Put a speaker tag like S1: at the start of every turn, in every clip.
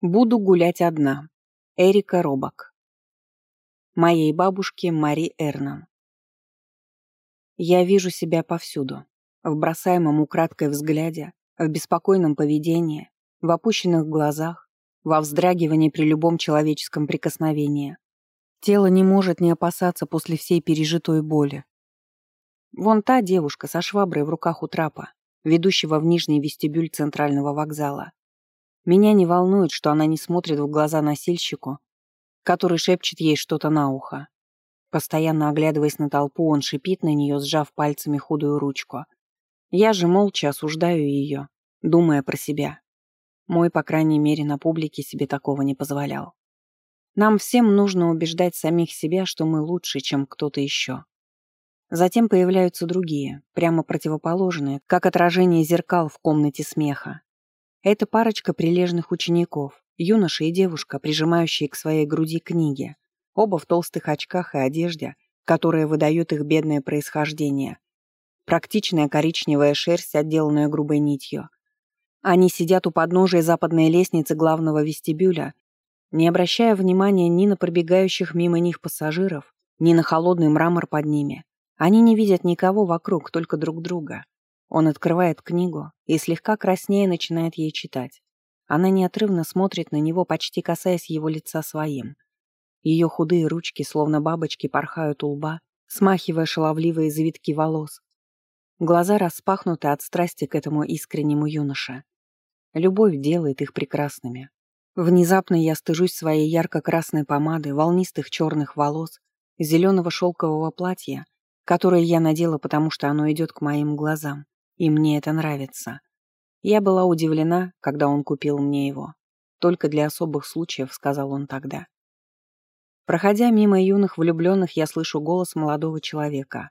S1: Буду гулять одна. Эрика Робок. Моей бабушке Мари Эрнан. Я вижу себя повсюду. В бросаемом украдкой взгляде, в беспокойном поведении, в опущенных глазах, во вздрагивании при любом человеческом прикосновении. Тело не может не опасаться после всей пережитой боли. Вон та девушка со шваброй в руках у трапа, ведущего в нижний вестибюль центрального вокзала. Меня не волнует, что она не смотрит в глаза носильщику, который шепчет ей что-то на ухо. Постоянно оглядываясь на толпу, он шипит на нее, сжав пальцами худую ручку. Я же молча осуждаю ее, думая про себя. Мой, по крайней мере, на публике себе такого не позволял. Нам всем нужно убеждать самих себя, что мы лучше, чем кто-то еще. Затем появляются другие, прямо противоположные, как отражение зеркал в комнате смеха. Это парочка прилежных учеников, юноша и девушка, прижимающие к своей груди книги, оба в толстых очках и одежде, которая выдает их бедное происхождение. Практичная коричневая шерсть, отделанная грубой нитью. Они сидят у подножия западной лестницы главного вестибюля, не обращая внимания ни на пробегающих мимо них пассажиров, ни на холодный мрамор под ними. Они не видят никого вокруг, только друг друга. Он открывает книгу и слегка краснее начинает ей читать. Она неотрывно смотрит на него, почти касаясь его лица своим. Ее худые ручки, словно бабочки, порхают у лба, смахивая шаловливые завитки волос. Глаза распахнуты от страсти к этому искреннему юноше. Любовь делает их прекрасными. Внезапно я стыжусь своей ярко-красной помады, волнистых черных волос, зеленого шелкового платья, которое я надела, потому что оно идет к моим глазам. И мне это нравится. Я была удивлена, когда он купил мне его. Только для особых случаев, сказал он тогда. Проходя мимо юных влюбленных, я слышу голос молодого человека.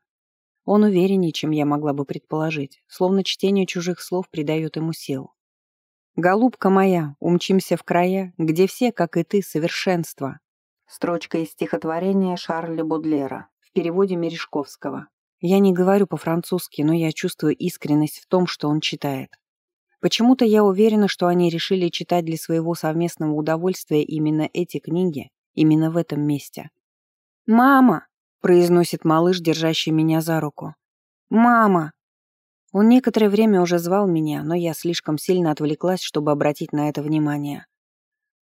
S1: Он увереннее, чем я могла бы предположить, словно чтение чужих слов придает ему сил. «Голубка моя, умчимся в края, где все, как и ты, совершенство». Строчка из стихотворения Шарля Будлера в переводе Мережковского. Я не говорю по-французски, но я чувствую искренность в том, что он читает. Почему-то я уверена, что они решили читать для своего совместного удовольствия именно эти книги, именно в этом месте. «Мама!» — произносит малыш, держащий меня за руку. «Мама!» Он некоторое время уже звал меня, но я слишком сильно отвлеклась, чтобы обратить на это внимание.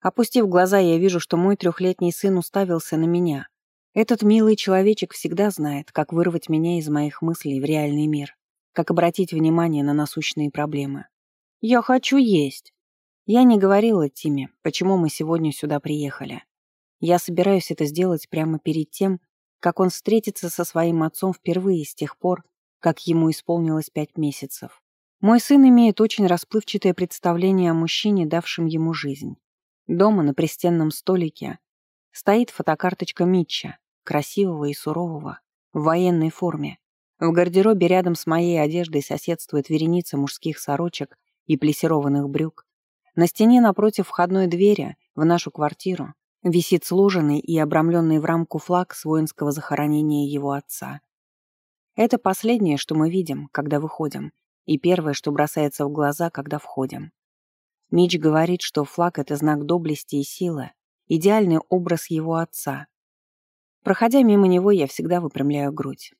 S1: Опустив глаза, я вижу, что мой трехлетний сын уставился на меня, этот милый человечек всегда знает, как вырвать меня из моих мыслей в реальный мир, как обратить внимание на насущные проблемы. «Я хочу есть!» Я не говорила Тиме, почему мы сегодня сюда приехали. Я собираюсь это сделать прямо перед тем, как он встретится со своим отцом впервые с тех пор, как ему исполнилось пять месяцев. Мой сын имеет очень расплывчатое представление о мужчине, давшем ему жизнь. Дома на пристенном столике стоит фотокарточка Митча, красивого и сурового, в военной форме. В гардеробе рядом с моей одеждой соседствует вереница мужских сорочек и плессированных брюк. На стене напротив входной двери в нашу квартиру висит сложенный и обрамленный в рамку флаг с воинского захоронения его отца. Это последнее, что мы видим, когда выходим, и первое, что бросается в глаза, когда входим. Мич говорит, что флаг — это знак доблести и силы, идеальный образ его отца, Проходя мимо него, я всегда выпрямляю грудь.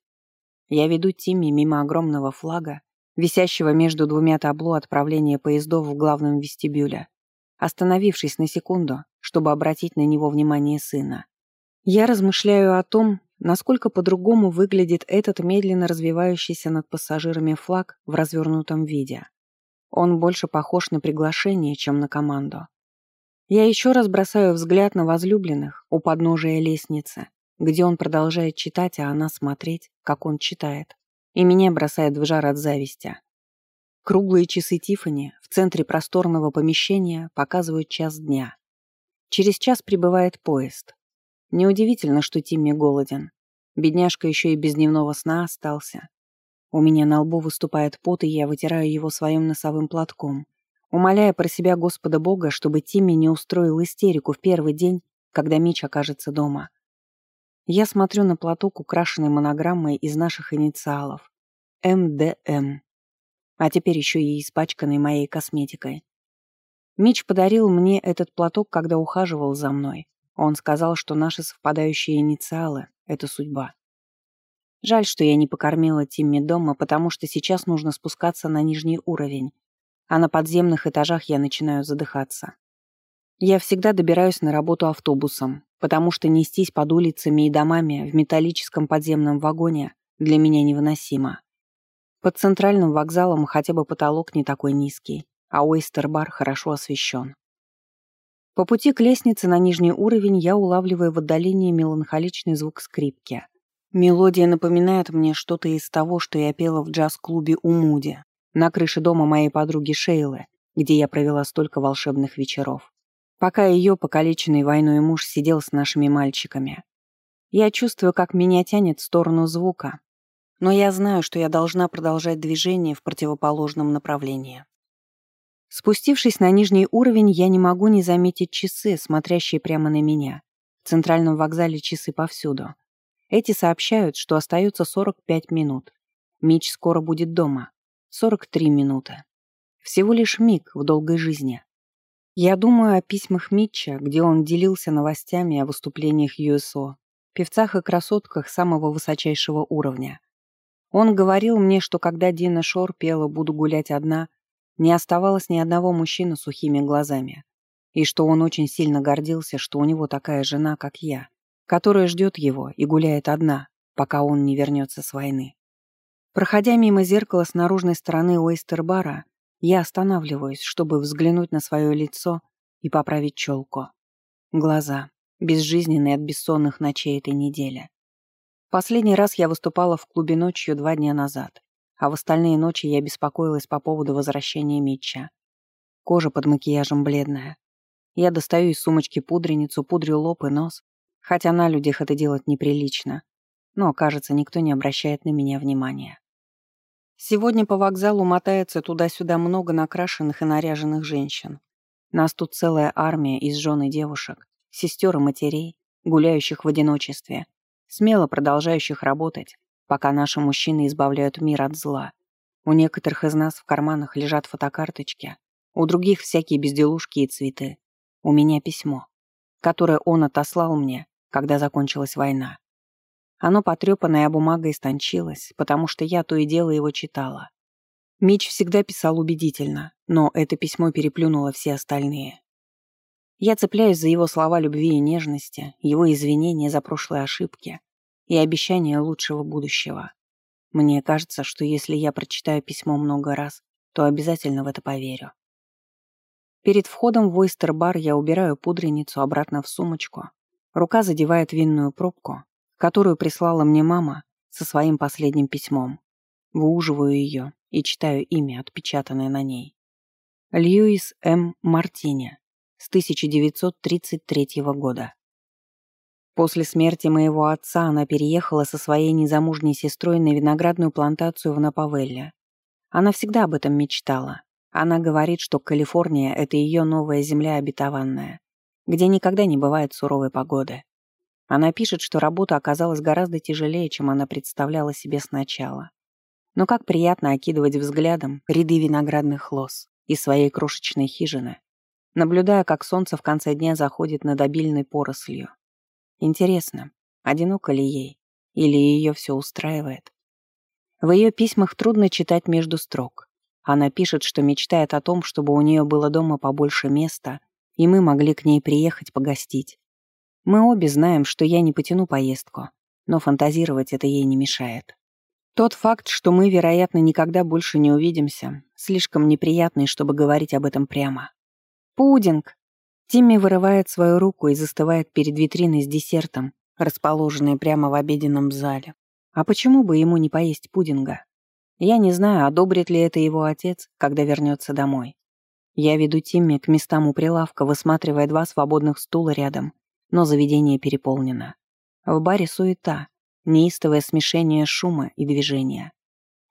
S1: Я веду Тимми мимо огромного флага, висящего между двумя табло отправления поездов в главном вестибюле, остановившись на секунду, чтобы обратить на него внимание сына. Я размышляю о том, насколько по-другому выглядит этот медленно развивающийся над пассажирами флаг в развернутом виде. Он больше похож на приглашение, чем на команду. Я еще раз бросаю взгляд на возлюбленных у подножия лестницы, где он продолжает читать, а она смотреть, как он читает. И меня бросает в жар от зависти. Круглые часы Тифани в центре просторного помещения показывают час дня. Через час прибывает поезд. Неудивительно, что Тимми голоден. Бедняжка еще и без дневного сна остался. У меня на лбу выступает пот, и я вытираю его своим носовым платком, умоляя про себя Господа Бога, чтобы Тимми не устроил истерику в первый день, когда Мич окажется дома. Я смотрю на платок, украшенный монограммой из наших инициалов. МДМ. А теперь еще и испачканный моей косметикой. Мич подарил мне этот платок, когда ухаживал за мной. Он сказал, что наши совпадающие инициалы — это судьба. Жаль, что я не покормила Тимми дома, потому что сейчас нужно спускаться на нижний уровень, а на подземных этажах я начинаю задыхаться. Я всегда добираюсь на работу автобусом, потому что нестись под улицами и домами в металлическом подземном вагоне для меня невыносимо. Под центральным вокзалом хотя бы потолок не такой низкий, а Ойстер-бар хорошо освещен. По пути к лестнице на нижний уровень я улавливаю в отдалении меланхоличный звук скрипки. Мелодия напоминает мне что-то из того, что я пела в джаз-клубе у Муди, на крыше дома моей подруги Шейлы, где я провела столько волшебных вечеров. Пока ее покалеченный войной муж сидел с нашими мальчиками. Я чувствую, как меня тянет в сторону звука, но я знаю, что я должна продолжать движение в противоположном направлении. Спустившись на нижний уровень, я не могу не заметить часы, смотрящие прямо на меня. В центральном вокзале часы повсюду. Эти сообщают, что остается 45 минут. Мич скоро будет дома. 43 минуты. Всего лишь миг в долгой жизни. Я думаю о письмах Митча, где он делился новостями о выступлениях ЮСО, певцах и красотках самого высочайшего уровня. Он говорил мне, что когда Дина Шор пела «Буду гулять одна», не оставалось ни одного мужчины сухими глазами, и что он очень сильно гордился, что у него такая жена, как я, которая ждет его и гуляет одна, пока он не вернется с войны. Проходя мимо зеркала с наружной стороны Уэйстербара, я останавливаюсь, чтобы взглянуть на свое лицо и поправить челку. Глаза, безжизненные от бессонных ночей этой недели. Последний раз я выступала в клубе ночью два дня назад, а в остальные ночи я беспокоилась по поводу возвращения Митча. Кожа под макияжем бледная. Я достаю из сумочки пудреницу, пудрю лоб и нос, хотя на людях это делать неприлично. Но, кажется, никто не обращает на меня внимания. Сегодня по вокзалу мотается туда-сюда много накрашенных и наряженных женщин. Нас тут целая армия из жен и девушек, сестер и матерей, гуляющих в одиночестве, смело продолжающих работать, пока наши мужчины избавляют мир от зла. У некоторых из нас в карманах лежат фотокарточки, у других всякие безделушки и цветы. У меня письмо, которое он отослал мне, когда закончилась война. Оно потрепанная бумага истончилось, потому что я то и дело его читала. Мич всегда писал убедительно, но это письмо переплюнуло все остальные. Я цепляюсь за его слова любви и нежности, его извинения за прошлые ошибки и обещания лучшего будущего. Мне кажется, что если я прочитаю письмо много раз, то обязательно в это поверю. Перед входом в ойстер-бар я убираю пудреницу обратно в сумочку. Рука задевает винную пробку, которую прислала мне мама со своим последним письмом. Выуживаю ее и читаю имя, отпечатанное на ней. Льюис М. Мартини с 1933 года. После смерти моего отца она переехала со своей незамужней сестрой на виноградную плантацию в Напавелле. Она всегда об этом мечтала. Она говорит, что Калифорния — это ее новая земля обетованная, где никогда не бывает суровой погоды. Она пишет, что работа оказалась гораздо тяжелее, чем она представляла себе сначала. Но как приятно окидывать взглядом ряды виноградных лоз из своей крошечной хижины, наблюдая, как солнце в конце дня заходит над обильной порослью. Интересно, одиноко ли ей, или ее все устраивает? В ее письмах трудно читать между строк. Она пишет, что мечтает о том, чтобы у нее было дома побольше места, и мы могли к ней приехать погостить. Мы обе знаем, что я не потяну поездку, но фантазировать это ей не мешает. Тот факт, что мы, вероятно, никогда больше не увидимся, слишком неприятный, чтобы говорить об этом прямо. «Пудинг!» Тимми вырывает свою руку и застывает перед витриной с десертом, расположенной прямо в обеденном зале. А почему бы ему не поесть пудинга? Я не знаю, одобрит ли это его отец, когда вернется домой. Я веду Тимми к местам у прилавка, высматривая два свободных стула рядом но заведение переполнено. В баре суета, неистовое смешение шума и движения.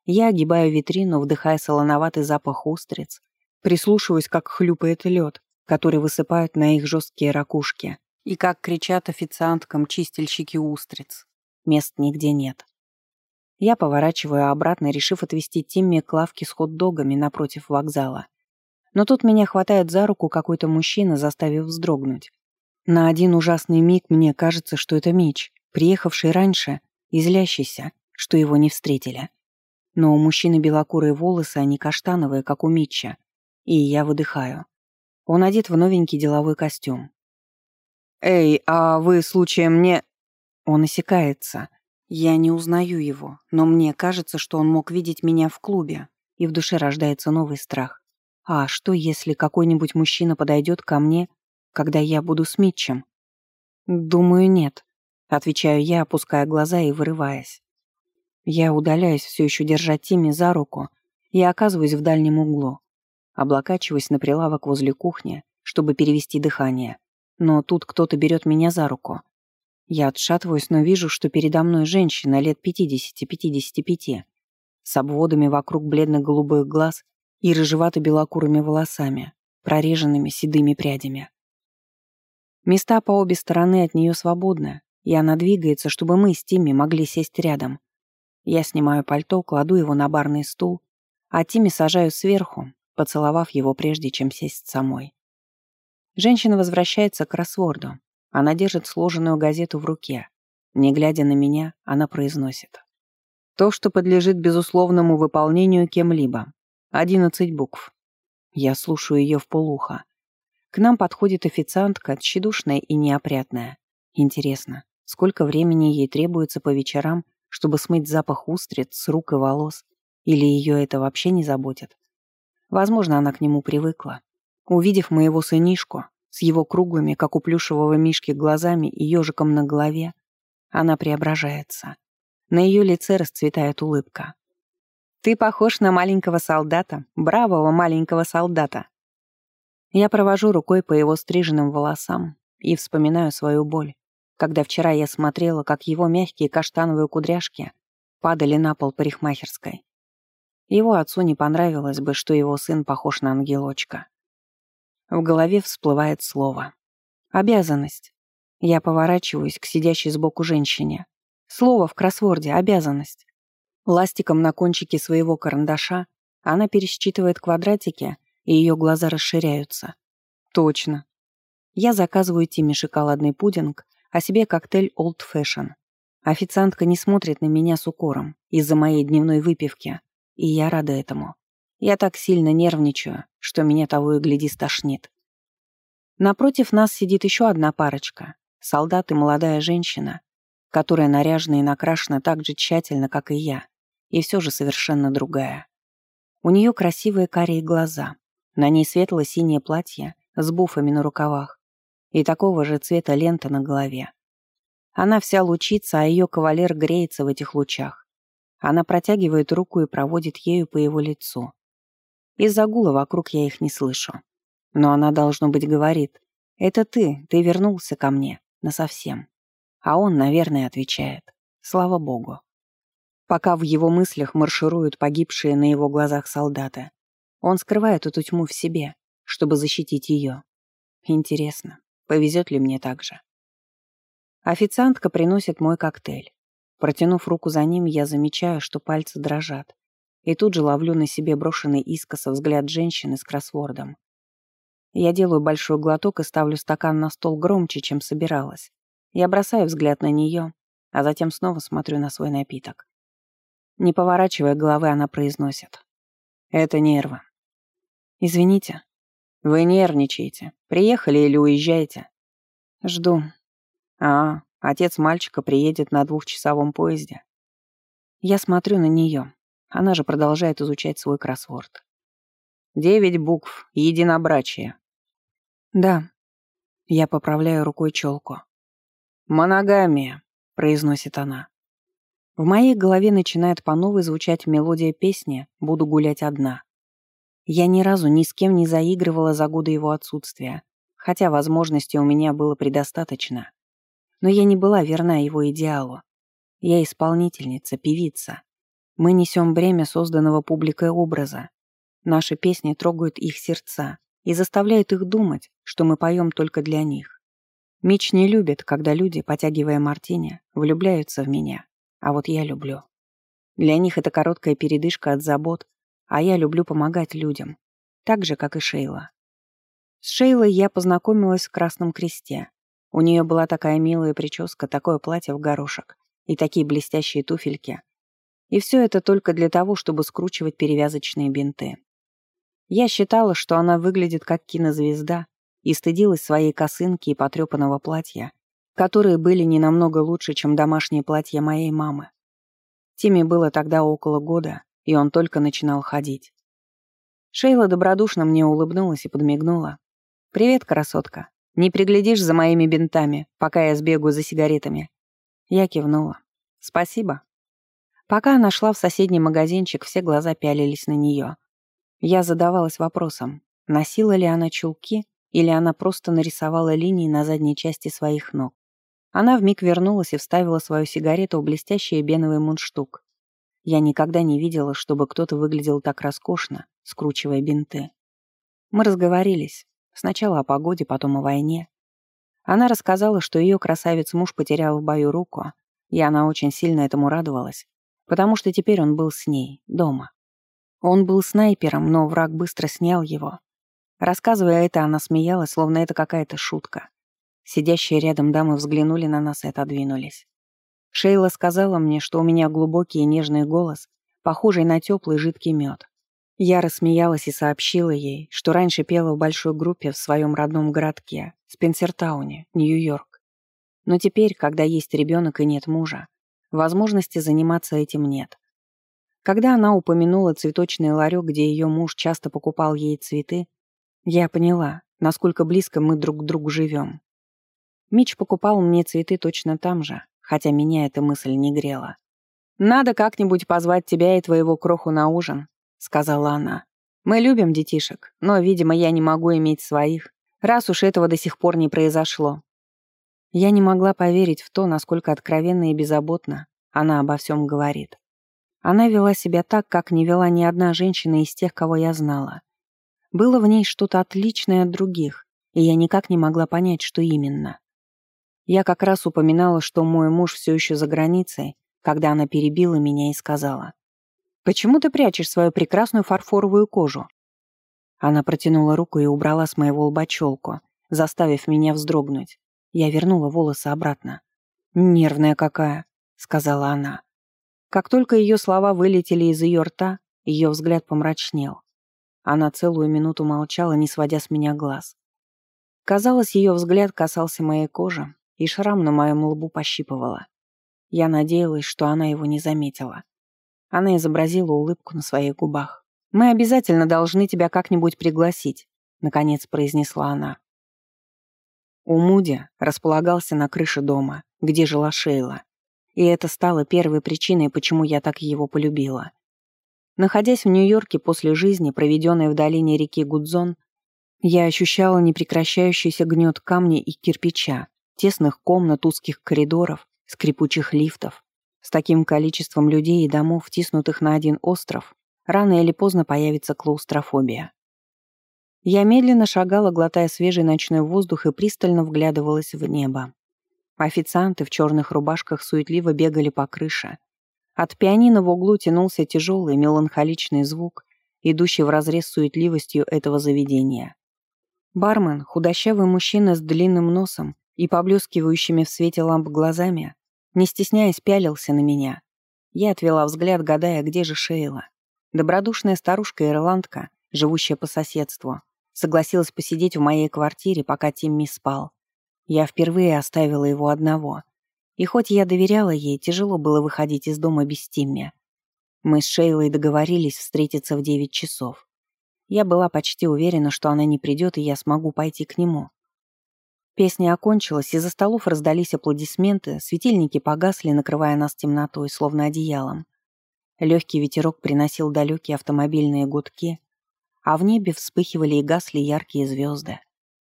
S1: Я огибаю витрину, вдыхая солоноватый запах устриц, прислушиваюсь, как хлюпает лед, который высыпают на их жесткие ракушки, и как кричат официанткам чистильщики устриц. Мест нигде нет. Я поворачиваю обратно, решив отвезти Тимми к лавке с хот-догами напротив вокзала. Но тут меня хватает за руку какой-то мужчина, заставив вздрогнуть. На один ужасный миг мне кажется, что это Мич, приехавший раньше и злящийся, что его не встретили. Но у мужчины белокурые волосы, а не каштановые, как у Митча. И я выдыхаю. Он одет в новенький деловой костюм. «Эй, а вы случаем не...» Он осекается. Я не узнаю его, но мне кажется, что он мог видеть меня в клубе, и в душе рождается новый страх. А что, если какой-нибудь мужчина подойдет ко мне, когда я буду с Митчем? Думаю, нет. Отвечаю я, опуская глаза и вырываясь. Я удаляюсь, все еще держа Тимми за руку, и оказываюсь в дальнем углу. Облокачиваюсь на прилавок возле кухни, чтобы перевести дыхание. Но тут кто-то берет меня за руку. Я отшатываюсь, но вижу, что передо мной женщина лет 50-55, с обводами вокруг бледно-голубых глаз и рыжевато-белокурыми волосами, прореженными седыми прядями. Места по обе стороны от нее свободны, и она двигается, чтобы мы с Тимми могли сесть рядом. Я снимаю пальто, кладу его на барный стул, а Тимми сажаю сверху, поцеловав его прежде, чем сесть самой. Женщина возвращается к кроссворду. Она держит сложенную газету в руке. Не глядя на меня, она произносит. То, что подлежит безусловному выполнению кем-либо. Одиннадцать букв. Я слушаю ее в полухо. К нам подходит официантка, тщедушная и неопрятная. Интересно, сколько времени ей требуется по вечерам, чтобы смыть запах устриц с рук и волос? Или ее это вообще не заботит? Возможно, она к нему привыкла. Увидев моего сынишку, с его круглыми, как у плюшевого мишки, глазами и ежиком на голове, она преображается. На ее лице расцветает улыбка. «Ты похож на маленького солдата, бравого маленького солдата». Я провожу рукой по его стриженным волосам и вспоминаю свою боль, когда вчера я смотрела, как его мягкие каштановые кудряшки падали на пол парикмахерской. Его отцу не понравилось бы, что его сын похож на ангелочка. В голове всплывает слово. «Обязанность». Я поворачиваюсь к сидящей сбоку женщине. Слово в кроссворде — обязанность. Ластиком на кончике своего карандаша она пересчитывает квадратики, и ее глаза расширяются. Точно. Я заказываю Тиме шоколадный пудинг, а себе коктейль Old Fashion. Официантка не смотрит на меня с укором из-за моей дневной выпивки, и я рада этому. Я так сильно нервничаю, что меня того и гляди стошнит. Напротив нас сидит еще одна парочка. Солдат и молодая женщина, которая наряжена и накрашена так же тщательно, как и я, и все же совершенно другая. У нее красивые карие глаза, на ней светло-синее платье с буфами на рукавах и такого же цвета лента на голове. Она вся лучится, а ее кавалер греется в этих лучах. Она протягивает руку и проводит ею по его лицу. Из-за гула вокруг я их не слышу. Но она, должно быть, говорит, «Это ты, ты вернулся ко мне, насовсем». А он, наверное, отвечает «Слава Богу». Пока в его мыслях маршируют погибшие на его глазах солдаты, он скрывает эту тьму в себе, чтобы защитить ее. Интересно, повезет ли мне так же? Официантка приносит мой коктейль. Протянув руку за ним, я замечаю, что пальцы дрожат. И тут же ловлю на себе брошенный искоса взгляд женщины с кроссвордом. Я делаю большой глоток и ставлю стакан на стол громче, чем собиралась. Я бросаю взгляд на нее, а затем снова смотрю на свой напиток. Не поворачивая головы, она произносит. «Это нервы». «Извините». «Вы нервничаете. Приехали или уезжаете?» «Жду». «А, отец мальчика приедет на двухчасовом поезде». Я смотрю на нее. Она же продолжает изучать свой кроссворд. «Девять букв. Единобрачие». «Да». Я поправляю рукой челку. «Моногамия», — произносит она. В моей голове начинает по новой звучать мелодия песни «Буду гулять одна». Я ни разу ни с кем не заигрывала за годы его отсутствия, хотя возможностей у меня было предостаточно. Но я не была верна его идеалу. Я исполнительница, певица. Мы несем бремя созданного публикой образа. Наши песни трогают их сердца и заставляют их думать, что мы поем только для них. Мич не любит, когда люди, потягивая мартини, влюбляются в меня. А вот я люблю. Для них это короткая передышка от забот, а я люблю помогать людям. Так же, как и Шейла. С Шейлой я познакомилась в Красном Кресте. У нее была такая милая прическа, такое платье в горошек и такие блестящие туфельки. И все это только для того, чтобы скручивать перевязочные бинты. Я считала, что она выглядит как кинозвезда, и стыдилась своей косынки и потрепанного платья, которые были не намного лучше, чем домашнее платье моей мамы. Тиме было тогда около года, и он только начинал ходить. Шейла добродушно мне улыбнулась и подмигнула. «Привет, красотка. Не приглядишь за моими бинтами, пока я сбегаю за сигаретами?» Я кивнула. «Спасибо». Пока она шла в соседний магазинчик, все глаза пялились на нее. Я задавалась вопросом, носила ли она чулки или она просто нарисовала линии на задней части своих ног. Она вмиг вернулась и вставила свою сигарету в блестящий беновый мундштук. Я никогда не видела, чтобы кто-то выглядел так роскошно, скручивая бинты. Мы разговорились. Сначала о погоде, потом о войне. Она рассказала, что ее красавец-муж потерял в бою руку, и она очень сильно этому радовалась, потому что теперь он был с ней, дома. Он был снайпером, но враг быстро снял его. Рассказывая это, она смеялась, словно это какая-то шутка. Сидящие рядом дамы взглянули на нас и отодвинулись. Шейла сказала мне, что у меня глубокий и нежный голос, похожий на теплый жидкий мед. Я рассмеялась и сообщила ей, что раньше пела в большой группе в своем родном городке, Спенсертауне, Нью-Йорк. Но теперь, когда есть ребенок и нет мужа, возможности заниматься этим нет. Когда она упомянула цветочный ларек, где ее муж часто покупал ей цветы, я поняла, насколько близко мы друг к другу живем. Мич покупал мне цветы точно там же, хотя меня эта мысль не грела. «Надо как-нибудь позвать тебя и твоего кроху на ужин», — сказала она. «Мы любим детишек, но, видимо, я не могу иметь своих, раз уж этого до сих пор не произошло». Я не могла поверить в то, насколько откровенно и беззаботно она обо всем говорит. Она вела себя так, как не вела ни одна женщина из тех, кого я знала. Было в ней что-то отличное от других, и я никак не могла понять, что именно. Я как раз упоминала, что мой муж все еще за границей, когда она перебила меня и сказала. «Почему ты прячешь свою прекрасную фарфоровую кожу?» Она протянула руку и убрала с моего лба челку, заставив меня вздрогнуть. Я вернула волосы обратно. «Нервная какая», — сказала она. Как только ее слова вылетели из ее рта, ее взгляд помрачнел. Она целую минуту молчала, не сводя с меня глаз. Казалось, ее взгляд касался моей кожи, и шрам на моем лбу пощипывала. Я надеялась, что она его не заметила. Она изобразила улыбку на своих губах. «Мы обязательно должны тебя как-нибудь пригласить», — наконец произнесла она. У Муди располагался на крыше дома, где жила Шейла. И это стало первой причиной, почему я так его полюбила. Находясь в Нью-Йорке после жизни, проведенной в долине реки Гудзон, я ощущала непрекращающийся гнет камня и кирпича, тесных комнат, узких коридоров, скрипучих лифтов. С таким количеством людей и домов, тиснутых на один остров, рано или поздно появится клаустрофобия. Я медленно шагала, глотая свежий ночной воздух и пристально вглядывалась в небо. Официанты в черных рубашках суетливо бегали по крыше. От пианино в углу тянулся тяжелый меланхоличный звук, идущий вразрез с суетливостью этого заведения. Бармен, худощавый мужчина с длинным носом, и поблескивающими в свете ламп глазами, не стесняясь, пялился на меня. Я отвела взгляд, гадая, где же Шейла. Добродушная старушка-ирландка, живущая по соседству, согласилась посидеть в моей квартире, пока Тимми спал. Я впервые оставила его одного. И хоть я доверяла ей, тяжело было выходить из дома без Тимми. Мы с Шейлой договорились встретиться в девять часов. Я была почти уверена, что она не придет, и я смогу пойти к нему. Песня окончилась, из-за столов раздались аплодисменты, светильники погасли, накрывая нас темнотой, словно одеялом. Легкий ветерок приносил далекие автомобильные гудки, а в небе вспыхивали и гасли яркие звезды.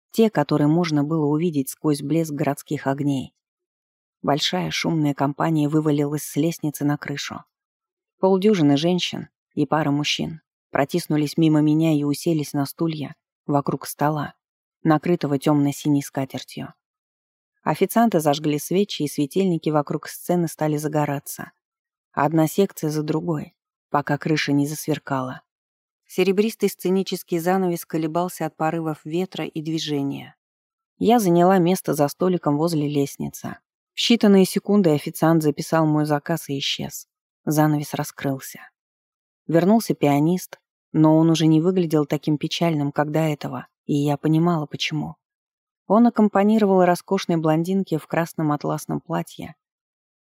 S1: Те, которые можно было увидеть сквозь блеск городских огней. Большая шумная компания вывалилась с лестницы на крышу. Полдюжины женщин и пара мужчин протиснулись мимо меня и уселись на стулья вокруг стола накрытого темно-синей скатертью. Официанты зажгли свечи, и светильники вокруг сцены стали загораться. Одна секция за другой, пока крыша не засверкала. Серебристый сценический занавес колебался от порывов ветра и движения. Я заняла место за столиком возле лестницы. В считанные секунды официант записал мой заказ и исчез. Занавес раскрылся. Вернулся пианист, но он уже не выглядел таким печальным, как до этого, и я понимала, почему. Он аккомпанировал роскошной блондинке в красном атласном платье,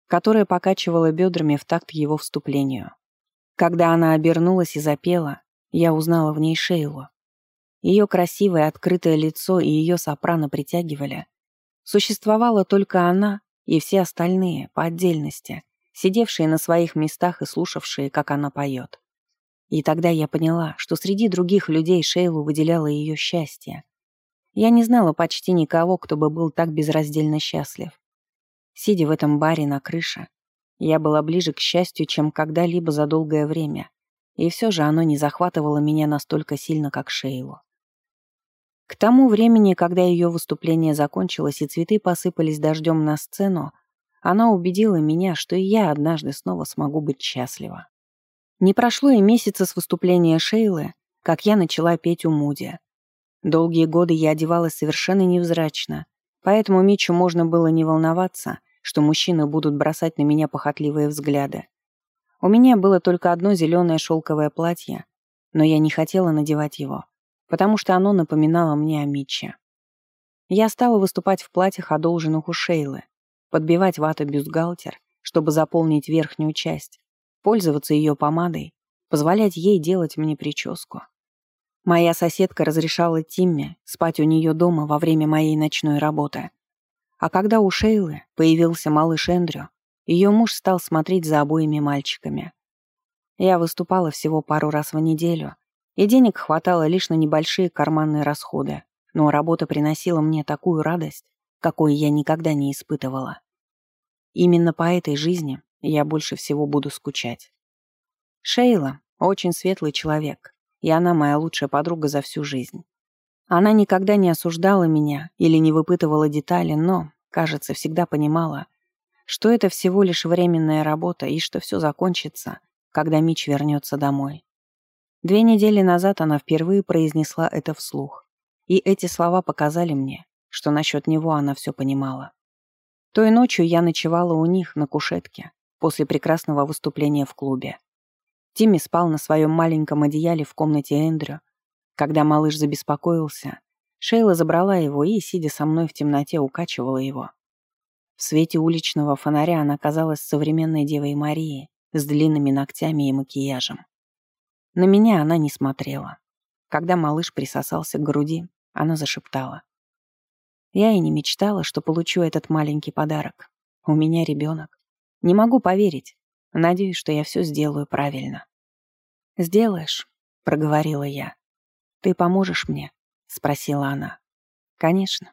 S1: которая покачивала бедрами в такт его вступлению. Когда она обернулась и запела, я узнала в ней Шейлу. Ее красивое открытое лицо и ее сопрано притягивали. Существовала только она и все остальные, по отдельности, сидевшие на своих местах и слушавшие, как она поет. И тогда я поняла, что среди других людей Шейлу выделяло ее счастье. Я не знала почти никого, кто бы был так безраздельно счастлив. Сидя в этом баре на крыше, я была ближе к счастью, чем когда-либо за долгое время, и все же оно не захватывало меня настолько сильно, как Шейлу. К тому времени, когда ее выступление закончилось и цветы посыпались дождем на сцену, она убедила меня, что и я однажды снова смогу быть счастлива. Не прошло и месяца с выступления Шейлы, как я начала петь у Муди. Долгие годы я одевалась совершенно невзрачно, поэтому Митчу можно было не волноваться, что мужчины будут бросать на меня похотливые взгляды. У меня было только одно зеленое шелковое платье, но я не хотела надевать его, потому что оно напоминало мне о Митче. Я стала выступать в платьях, одолженных у Шейлы, подбивать вату-бюстгальтер, чтобы заполнить верхнюю часть, пользоваться ее помадой, позволять ей делать мне прическу. Моя соседка разрешала Тимме спать у нее дома во время моей ночной работы. А когда у Шейлы появился малыш Эндрю, ее муж стал смотреть за обоими мальчиками. Я выступала всего пару раз в неделю, и денег хватало лишь на небольшие карманные расходы, но работа приносила мне такую радость, какой я никогда не испытывала. Именно по этой жизни я больше всего буду скучать. Шейла — очень светлый человек, и она моя лучшая подруга за всю жизнь. Она никогда не осуждала меня или не выпытывала детали, но, кажется, всегда понимала, что это всего лишь временная работа и что все закончится, когда Мич вернется домой. Две недели назад она впервые произнесла это вслух, и эти слова показали мне, что насчет него она все понимала. Той ночью я ночевала у них на кушетке, после прекрасного выступления в клубе. Тимми спал на своем маленьком одеяле в комнате Эндрю. Когда малыш забеспокоился, Шейла забрала его и, сидя со мной в темноте, укачивала его. В свете уличного фонаря она казалась современной Девой Марии с длинными ногтями и макияжем. На меня она не смотрела. Когда малыш присосался к груди, она зашептала. Я и не мечтала, что получу этот маленький подарок. У меня ребенок. Не могу поверить. Надеюсь, что я все сделаю правильно. «Сделаешь», — проговорила я. «Ты поможешь мне?» — спросила она. «Конечно».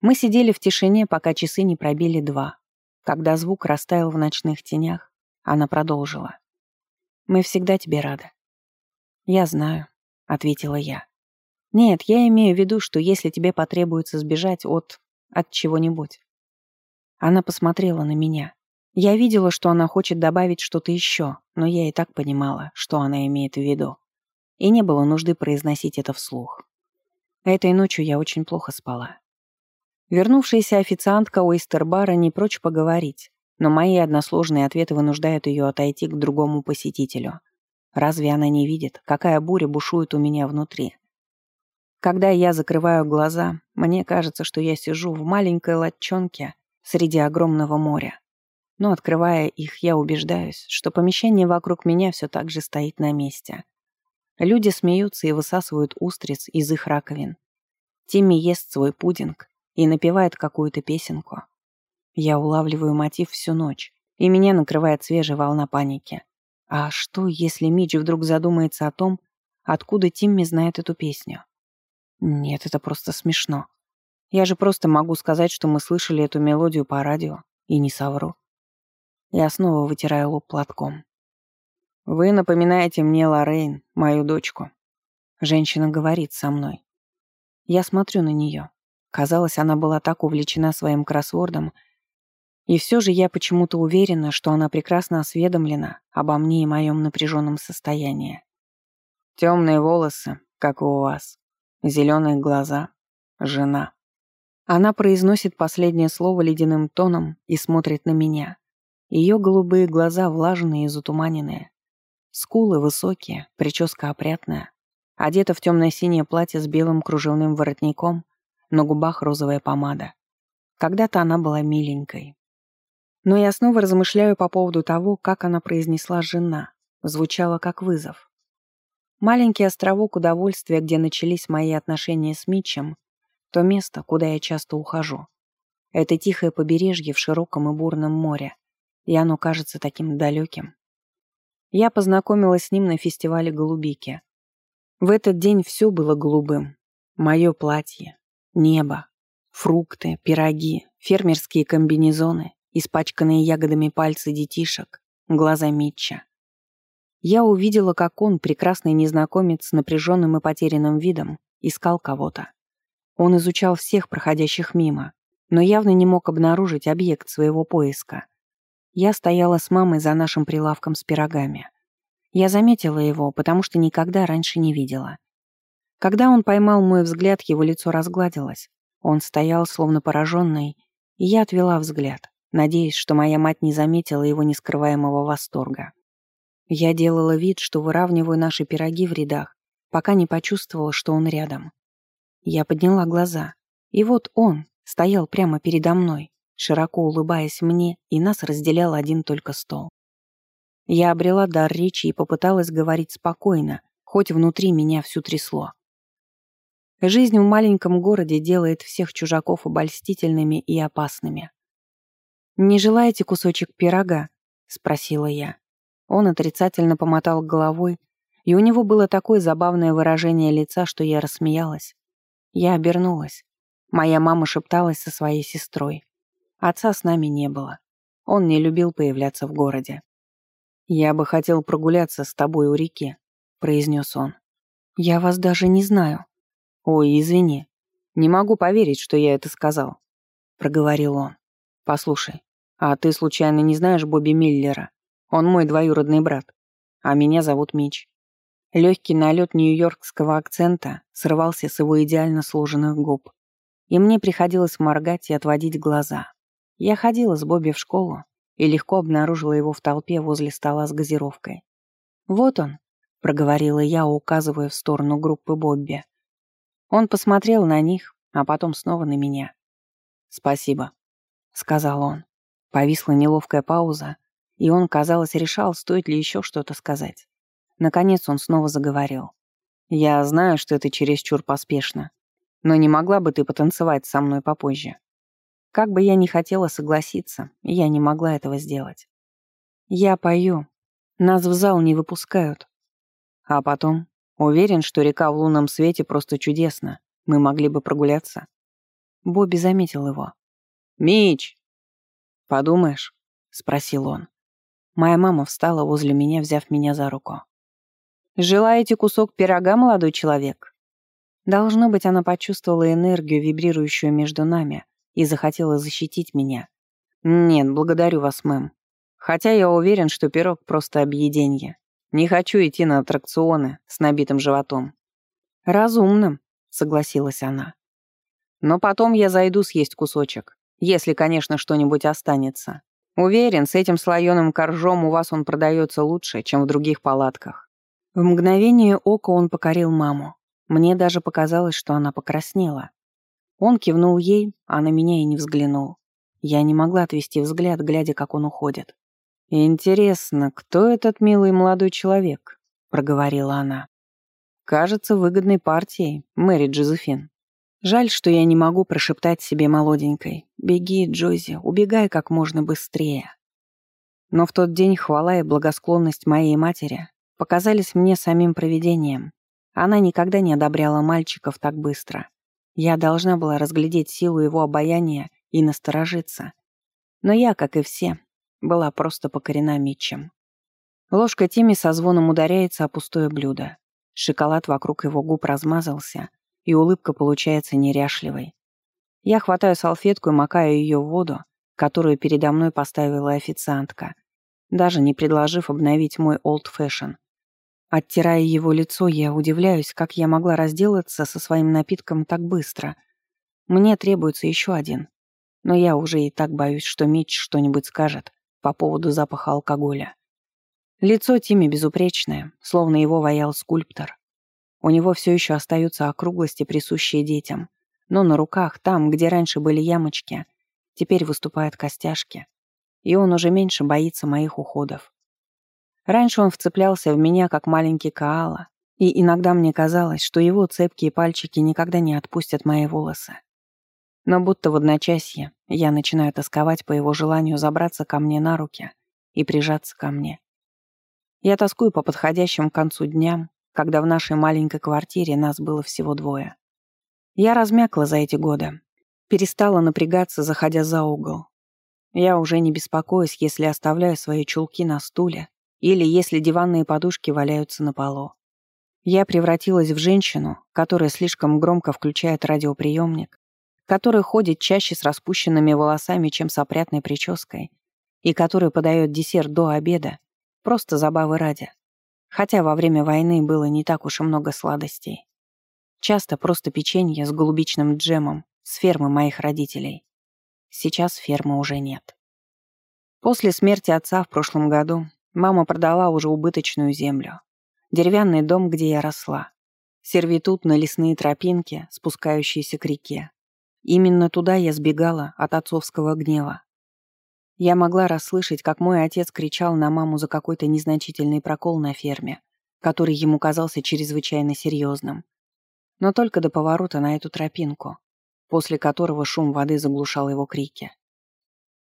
S1: Мы сидели в тишине, пока часы не пробили два. Когда звук растаял в ночных тенях, она продолжила. «Мы всегда тебе рады». «Я знаю», — ответила я. «Нет, я имею в виду, что если тебе потребуется сбежать от... от чего-нибудь». Она посмотрела на меня. Я видела, что она хочет добавить что-то еще, но я и так понимала, что она имеет в виду. И не было нужды произносить это вслух. Этой ночью я очень плохо спала. Вернувшаяся официантка Ойстербара не прочь поговорить, но мои односложные ответы вынуждают ее отойти к другому посетителю. Разве она не видит, какая буря бушует у меня внутри? Когда я закрываю глаза, мне кажется, что я сижу в маленькой латчонке среди огромного моря но, открывая их, я убеждаюсь, что помещение вокруг меня все так же стоит на месте. Люди смеются и высасывают устриц из их раковин. Тимми ест свой пудинг и напевает какую-то песенку. Я улавливаю мотив всю ночь, и меня накрывает свежая волна паники. А что, если Мидж вдруг задумается о том, откуда Тимми знает эту песню? Нет, это просто смешно. Я же просто могу сказать, что мы слышали эту мелодию по радио, и не совру. Я снова вытираю лоб платком. «Вы напоминаете мне Лоррейн, мою дочку». Женщина говорит со мной. Я смотрю на нее. Казалось, она была так увлечена своим кроссвордом, и все же я почему-то уверена, что она прекрасно осведомлена обо мне и моем напряженном состоянии. Темные волосы, как и у вас. Зеленые глаза. Жена. Она произносит последнее слово ледяным тоном и смотрит на меня. Ее голубые глаза влажные и затуманенные. Скулы высокие, прическа опрятная. Одета в темное синее платье с белым кружевным воротником, на губах розовая помада. Когда-то она была миленькой. Но я снова размышляю по поводу того, как она произнесла «жена». Звучало как вызов. Маленький островок удовольствия, где начались мои отношения с Митчем, то место, куда я часто ухожу. Это тихое побережье в широком и бурном море, и оно кажется таким далеким. Я познакомилась с ним на фестивале «Голубики». В этот день все было голубым. Мое платье, небо, фрукты, пироги, фермерские комбинезоны, испачканные ягодами пальцы детишек, глаза Митча. Я увидела, как он, прекрасный незнакомец с напряженным и потерянным видом, искал кого-то. Он изучал всех проходящих мимо, но явно не мог обнаружить объект своего поиска. Я стояла с мамой за нашим прилавком с пирогами. Я заметила его, потому что никогда раньше не видела. Когда он поймал мой взгляд, его лицо разгладилось. Он стоял, словно пораженный, и я отвела взгляд, надеясь, что моя мать не заметила его нескрываемого восторга. Я делала вид, что выравниваю наши пироги в рядах, пока не почувствовала, что он рядом. Я подняла глаза, и вот он стоял прямо передо мной, широко улыбаясь мне, и нас разделял один только стол. Я обрела дар речи и попыталась говорить спокойно, хоть внутри меня всю трясло. Жизнь в маленьком городе делает всех чужаков обольстительными и опасными. «Не желаете кусочек пирога?» — спросила я. Он отрицательно помотал головой, и у него было такое забавное выражение лица, что я рассмеялась. Я обернулась. Моя мама шепталась со своей сестрой. Отца с нами не было. Он не любил появляться в городе. «Я бы хотел прогуляться с тобой у реки», — произнес он. «Я вас даже не знаю». «Ой, извини. Не могу поверить, что я это сказал», — проговорил он. «Послушай, а ты случайно не знаешь Бобби Миллера? Он мой двоюродный брат. А меня зовут Мич. Легкий налет нью-йоркского акцента срывался с его идеально сложенных губ. И мне приходилось моргать и отводить глаза. Я ходила с Бобби в школу и легко обнаружила его в толпе возле стола с газировкой. «Вот он», — проговорила я, указывая в сторону группы Бобби. Он посмотрел на них, а потом снова на меня. «Спасибо», — сказал он. Повисла неловкая пауза, и он, казалось, решал, стоит ли еще что-то сказать. Наконец он снова заговорил. «Я знаю, что это чересчур поспешно, но не могла бы ты потанцевать со мной попозже?» Как бы я ни хотела согласиться, я не могла этого сделать. Я пою. Нас в зал не выпускают. А потом, уверен, что река в лунном свете просто чудесна. Мы могли бы прогуляться. Бобби заметил его. «Мич!» «Подумаешь?» — спросил он. Моя мама встала возле меня, взяв меня за руку. «Желаете кусок пирога, молодой человек?» Должно быть, она почувствовала энергию, вибрирующую между нами, и захотела защитить меня. «Нет, благодарю вас, мэм. Хотя я уверен, что пирог просто объеденье. Не хочу идти на аттракционы с набитым животом». «Разумным», — согласилась она. «Но потом я зайду съесть кусочек, если, конечно, что-нибудь останется. Уверен, с этим слоеным коржом у вас он продается лучше, чем в других палатках». В мгновение ока он покорил маму. Мне даже показалось, что она покраснела. Он кивнул ей, а на меня и не взглянул. Я не могла отвести взгляд, глядя, как он уходит. «Интересно, кто этот милый молодой человек?» — проговорила она. «Кажется, выгодной партией, Мэри Джозефин. Жаль, что я не могу прошептать себе молоденькой. Беги, Джози, убегай как можно быстрее». Но в тот день хвала и благосклонность моей матери показались мне самим провидением. Она никогда не одобряла мальчиков так быстро. Я должна была разглядеть силу его обаяния и насторожиться. Но я, как и все, была просто покорена Митчем. Ложка Тимми со звоном ударяется о пустое блюдо. Шоколад вокруг его губ размазался, и улыбка получается неряшливой. Я хватаю салфетку и макаю ее в воду, которую передо мной поставила официантка, даже не предложив обновить мой old fashion. Оттирая его лицо, я удивляюсь, как я могла разделаться со своим напитком так быстро. Мне требуется еще один. Но я уже и так боюсь, что Митч что-нибудь скажет по поводу запаха алкоголя. Лицо Тимми безупречное, словно его ваял скульптор. У него все еще остаются округлости, присущие детям. Но на руках, там, где раньше были ямочки, теперь выступают костяшки. И он уже меньше боится моих уходов. Раньше он вцеплялся в меня, как маленький Каала, и иногда мне казалось, что его цепкие пальчики никогда не отпустят мои волосы. Но будто в одночасье я начинаю тосковать по его желанию забраться ко мне на руки и прижаться ко мне. Я тоскую по подходящим к концу дням, когда в нашей маленькой квартире нас было всего двое. Я размякла за эти годы, перестала напрягаться, заходя за угол. Я уже не беспокоюсь, если оставляю свои чулки на стуле или если диванные подушки валяются на полу. Я превратилась в женщину, которая слишком громко включает радиоприемник, которая ходит чаще с распущенными волосами, чем с опрятной прической, и которая подает десерт до обеда, просто забавы ради. Хотя во время войны было не так уж и много сладостей. Часто просто печенье с голубичным джемом с фермы моих родителей. Сейчас фермы уже нет. После смерти отца в прошлом году Мама продала уже убыточную землю. Деревянный дом, где я росла. Сервитут на лесные тропинки, спускающиеся к реке. Именно туда я сбегала от отцовского гнева. Я могла расслышать, как мой отец кричал на маму за какой-то незначительный прокол на ферме, который ему казался чрезвычайно серьезным. Но только до поворота на эту тропинку, после которого шум воды заглушал его крики.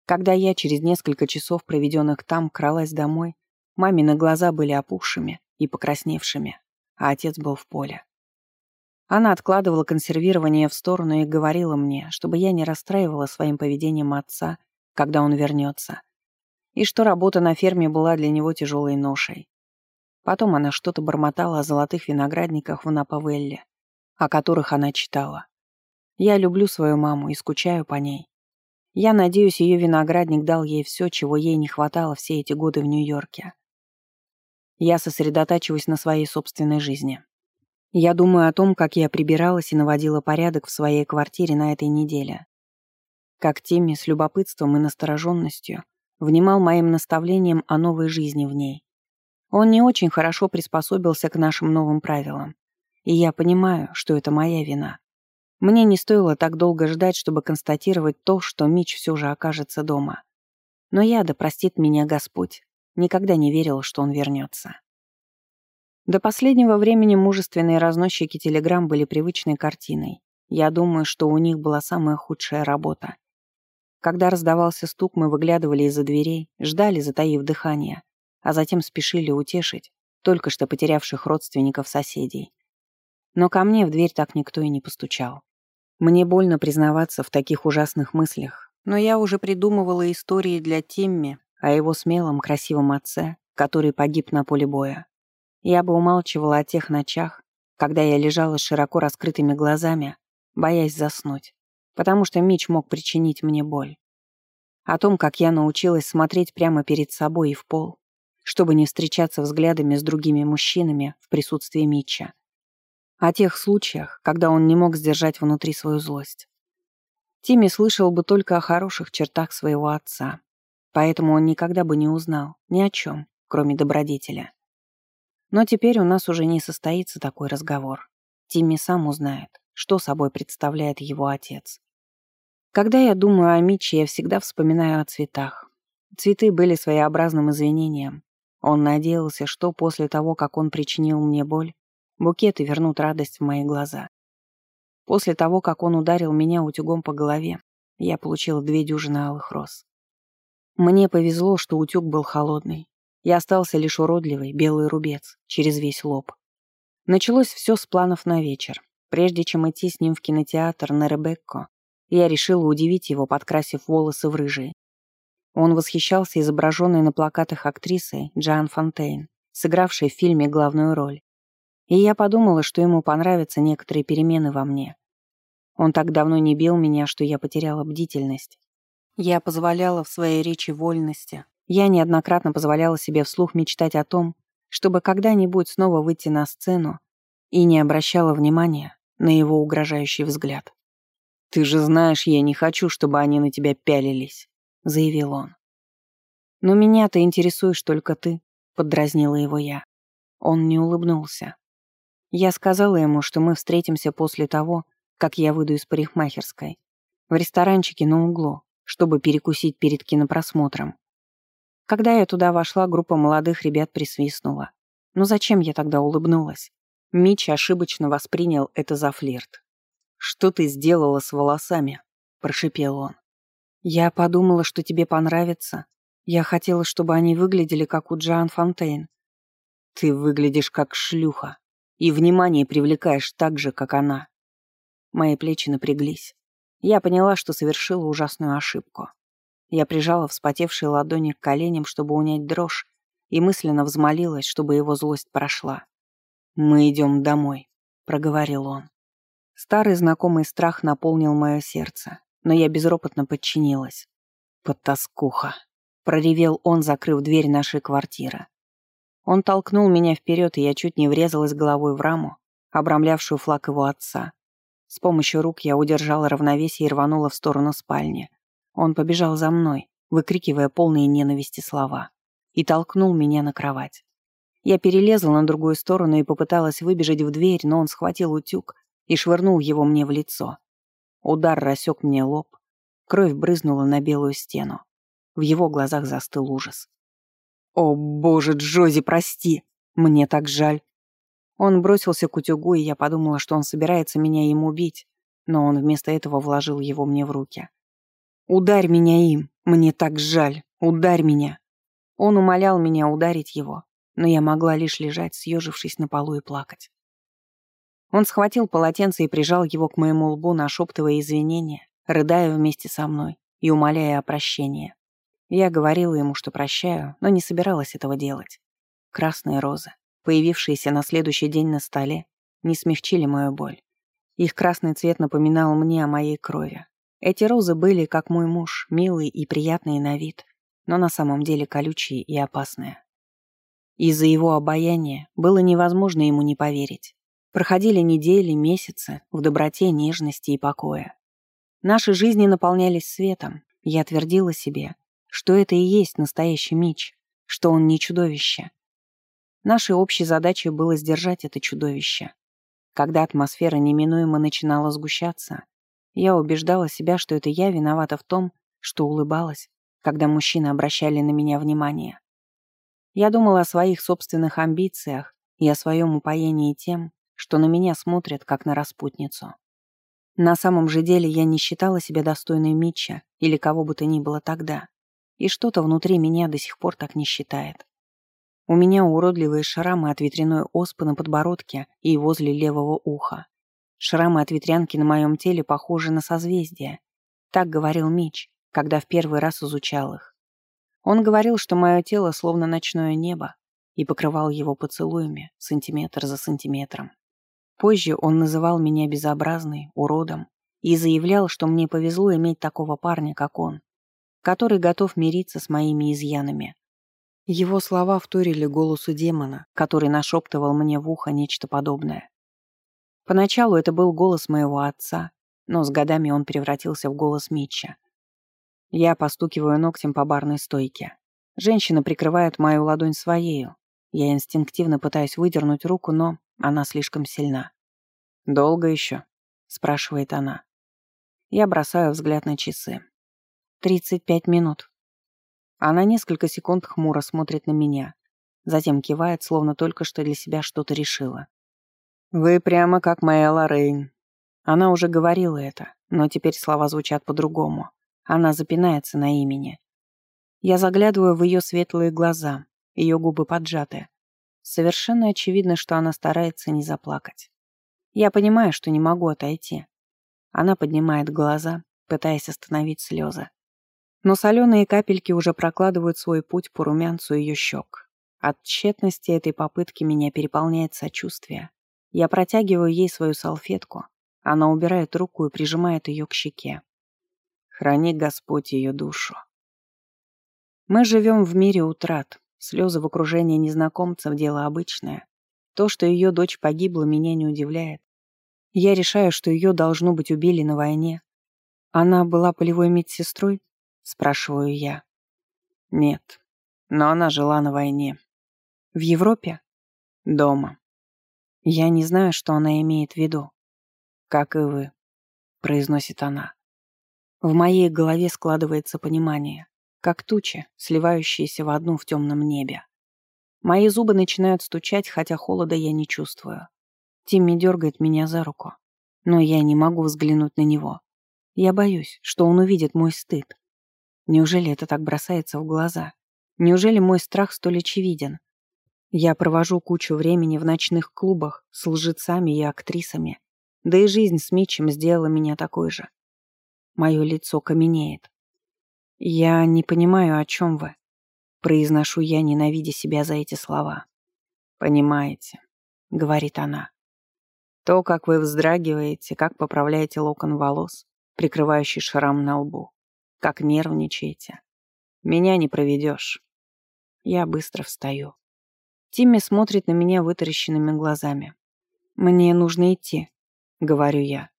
S1: Когда я через несколько часов, проведенных там, кралась домой, мамины глаза были опухшими и покрасневшими, а отец был в поле. Она откладывала консервирование в сторону и говорила мне, чтобы я не расстраивала своим поведением отца, когда он вернется, и что работа на ферме была для него тяжелой ношей. Потом она что-то бормотала о золотых виноградниках в Напавелле, о которых она читала. Я люблю свою маму и скучаю по ней. Я надеюсь, ее виноградник дал ей все, чего ей не хватало все эти годы в Нью-Йорке. Я сосредотачиваюсь на своей собственной жизни. Я думаю о том, как я прибиралась и наводила порядок в своей квартире на этой неделе. Как Тимми с любопытством и настороженностью внимал моим наставлениям о новой жизни в ней. Он не очень хорошо приспособился к нашим новым правилам. И я понимаю, что это моя вина. Мне не стоило так долго ждать, чтобы констатировать то, что Мич все же окажется дома. Но я, да простит меня Господь, никогда не верил, что он вернется. До последнего времени мужественные разносчики телеграмм были привычной картиной. Я думаю, что у них была самая худшая работа. Когда раздавался стук, мы выглядывали из-за дверей, ждали, затаив дыхание, а затем спешили утешить только что потерявших родственников соседей. Но ко мне в дверь так никто и не постучал. Мне больно признаваться в таких ужасных мыслях, но я уже придумывала истории для Тимми о его смелом, красивом отце, который погиб на поле боя. Я бы умалчивала о тех ночах, когда я лежала с широко раскрытыми глазами, боясь заснуть, потому что Мич мог причинить мне боль. О том, как я научилась смотреть прямо перед собой и в пол, чтобы не встречаться взглядами с другими мужчинами в присутствии Митча. О тех случаях, когда он не мог сдержать внутри свою злость. Тимми слышал бы только о хороших чертах своего отца, поэтому он никогда бы не узнал ни о чем, кроме добродетеля. Но теперь у нас уже не состоится такой разговор. Тимми сам узнает, что собой представляет его отец. Когда я думаю о Митче, я всегда вспоминаю о цветах. Цветы были своеобразным извинением. Он надеялся, что после того, как он причинил мне боль, Букеты вернут радость в мои глаза. После того, как он ударил меня утюгом по голове, я получила две дюжины алых роз. Мне повезло, что утюг был холодный. И остался лишь уродливый белый рубец через весь лоб. Началось все с планов на вечер. Прежде чем идти с ним в кинотеатр на Ребекко, я решила удивить его, подкрасив волосы в рыжие. Он восхищался изображенной на плакатах актрисой Джоан Фонтейн, сыгравшей в фильме главную роль. И я подумала, что ему понравятся некоторые перемены во мне. Он так давно не бил меня, что я потеряла бдительность. Я позволяла в своей речи вольности. Я неоднократно позволяла себе вслух мечтать о том, чтобы когда-нибудь снова выйти на сцену и не обращала внимания на его угрожающий взгляд. «Ты же знаешь, я не хочу, чтобы они на тебя пялились», — заявил он. «Но меня-то интересуешь только ты», — поддразнила его я. Он не улыбнулся. Я сказала ему, что мы встретимся после того, как я выйду из парикмахерской, в ресторанчике на углу, чтобы перекусить перед кинопросмотром. Когда я туда вошла, группа молодых ребят присвистнула. Но зачем я тогда улыбнулась? Мич ошибочно воспринял это за флирт. «Что ты сделала с волосами?» – прошипел он. «Я подумала, что тебе понравится. Я хотела, чтобы они выглядели, как у Джоан Фонтейн». «Ты выглядишь как шлюха и внимание привлекаешь так же, как она». Мои плечи напряглись. Я поняла, что совершила ужасную ошибку. Я прижала вспотевшие ладони к коленям, чтобы унять дрожь, и мысленно взмолилась, чтобы его злость прошла. «Мы идем домой», — проговорил он. Старый знакомый страх наполнил мое сердце, но я безропотно подчинилась. «Подтаскуха», — проревел он, закрыв дверь нашей квартиры. Он толкнул меня вперед, и я чуть не врезалась головой в раму, обрамлявшую флаг его отца. С помощью рук я удержала равновесие и рванула в сторону спальни. Он побежал за мной, выкрикивая полные ненависти слова, и толкнул меня на кровать. Я перелезла на другую сторону и попыталась выбежать в дверь, но он схватил утюг и швырнул его мне в лицо. Удар рассек мне лоб, кровь брызнула на белую стену. В его глазах застыл ужас. «О, боже, Джози, прости! Мне так жаль!» Он бросился к утюгу, и я подумала, что он собирается меня им убить, но он вместо этого вложил его мне в руки. «Ударь меня им! Мне так жаль! Ударь меня!» Он умолял меня ударить его, но я могла лишь лежать, съежившись на полу и плакать. Он схватил полотенце и прижал его к моему лбу, нашептывая извинения, рыдая вместе со мной и умоляя о прощении. Я говорила ему, что прощаю, но не собиралась этого делать. Красные розы, появившиеся на следующий день на столе, не смягчили мою боль. Их красный цвет напоминал мне о моей крови. Эти розы были, как мой муж, милые и приятные на вид, но на самом деле колючие и опасные. Из-за его обаяния было невозможно ему не поверить. Проходили недели, месяцы в доброте, нежности и покое. Наши жизни наполнялись светом. Я твердила себе, что это и есть настоящий Мич, что он не чудовище, Нашей общей задачей было сдержать это чудовище. Когда атмосфера неминуемо начинала сгущаться, я убеждала себя, что это я виновата в том, что улыбалась, когда мужчины обращали на меня внимание. Я думала о своих собственных амбициях и о своем упоении тем, что на меня смотрят, как на распутницу. На самом же деле я не считала себя достойной Митча или кого бы то ни было тогда, и что-то внутри меня до сих пор так не считает. У меня уродливые шрамы от ветряной оспы на подбородке и возле левого уха. Шрамы от ветрянки на моем теле похожи на созвездия. Так говорил Мич, когда в первый раз изучал их. Он говорил, что мое тело словно ночное небо, и покрывал его поцелуями, сантиметр за сантиметром. Позже он называл меня безобразной, уродом, и заявлял, что мне повезло иметь такого парня, как он, который готов мириться с моими изъянами. Его слова вторили голосу демона, который нашептывал мне в ухо нечто подобное. Поначалу это был голос моего отца, но с годами он превратился в голос Митча. Я постукиваю ногтем по барной стойке. Женщина прикрывает мою ладонь своею. Я инстинктивно пытаюсь выдернуть руку, но она слишком сильна. «Долго еще?» — спрашивает она. Я бросаю взгляд на часы. «Тридцать пять минут», она несколько секунд хмуро смотрит на меня, затем кивает, словно только что для себя что-то решила. «Вы прямо как моя Лоррейн». Она уже говорила это, но теперь слова звучат по-другому. Она запинается на имени. Я заглядываю в ее светлые глаза, ее губы поджаты. Совершенно очевидно, что она старается не заплакать. Я понимаю, что не могу отойти. Она поднимает глаза, пытаясь остановить слезы. Но соленые капельки уже прокладывают свой путь по румянцу ее щек. От тщетности этой попытки меня переполняет сочувствие. Я протягиваю ей свою салфетку. Она убирает руку и прижимает ее к щеке. Храни Господь ее душу. Мы живем в мире утрат, Слезы в окружении незнакомцев – дело обычное. То, что ее дочь погибла, меня не удивляет. Я решаю, что ее, должно быть, убили на войне. Она была полевой медсестрой? Спрашиваю я. Нет, но она жила на войне. В Европе? Дома. Я не знаю, что она имеет в виду. Как и вы, произносит она. В моей голове складывается понимание, как тучи, сливающиеся в одну в темном небе. Мои зубы начинают стучать, хотя холода я не чувствую. Тимми дергает меня за руку, но я не могу взглянуть на него. Я боюсь, что он увидит мой стыд. Неужели это так бросается в глаза? Неужели мой страх столь очевиден? Я провожу кучу времени в ночных клубах с лжецами и актрисами, да и жизнь с Митчем сделала меня такой же. Мое лицо каменеет. «Я не понимаю, о чем вы», — произношу я, ненавидя себя за эти слова. «Понимаете», — говорит она. «То, как вы вздрагиваете, как поправляете локон волос, прикрывающий шрам на лбу, как нервничаете. Меня не проведешь». Я быстро встаю. Тимми смотрит на меня вытаращенными глазами. «Мне нужно идти», — говорю я.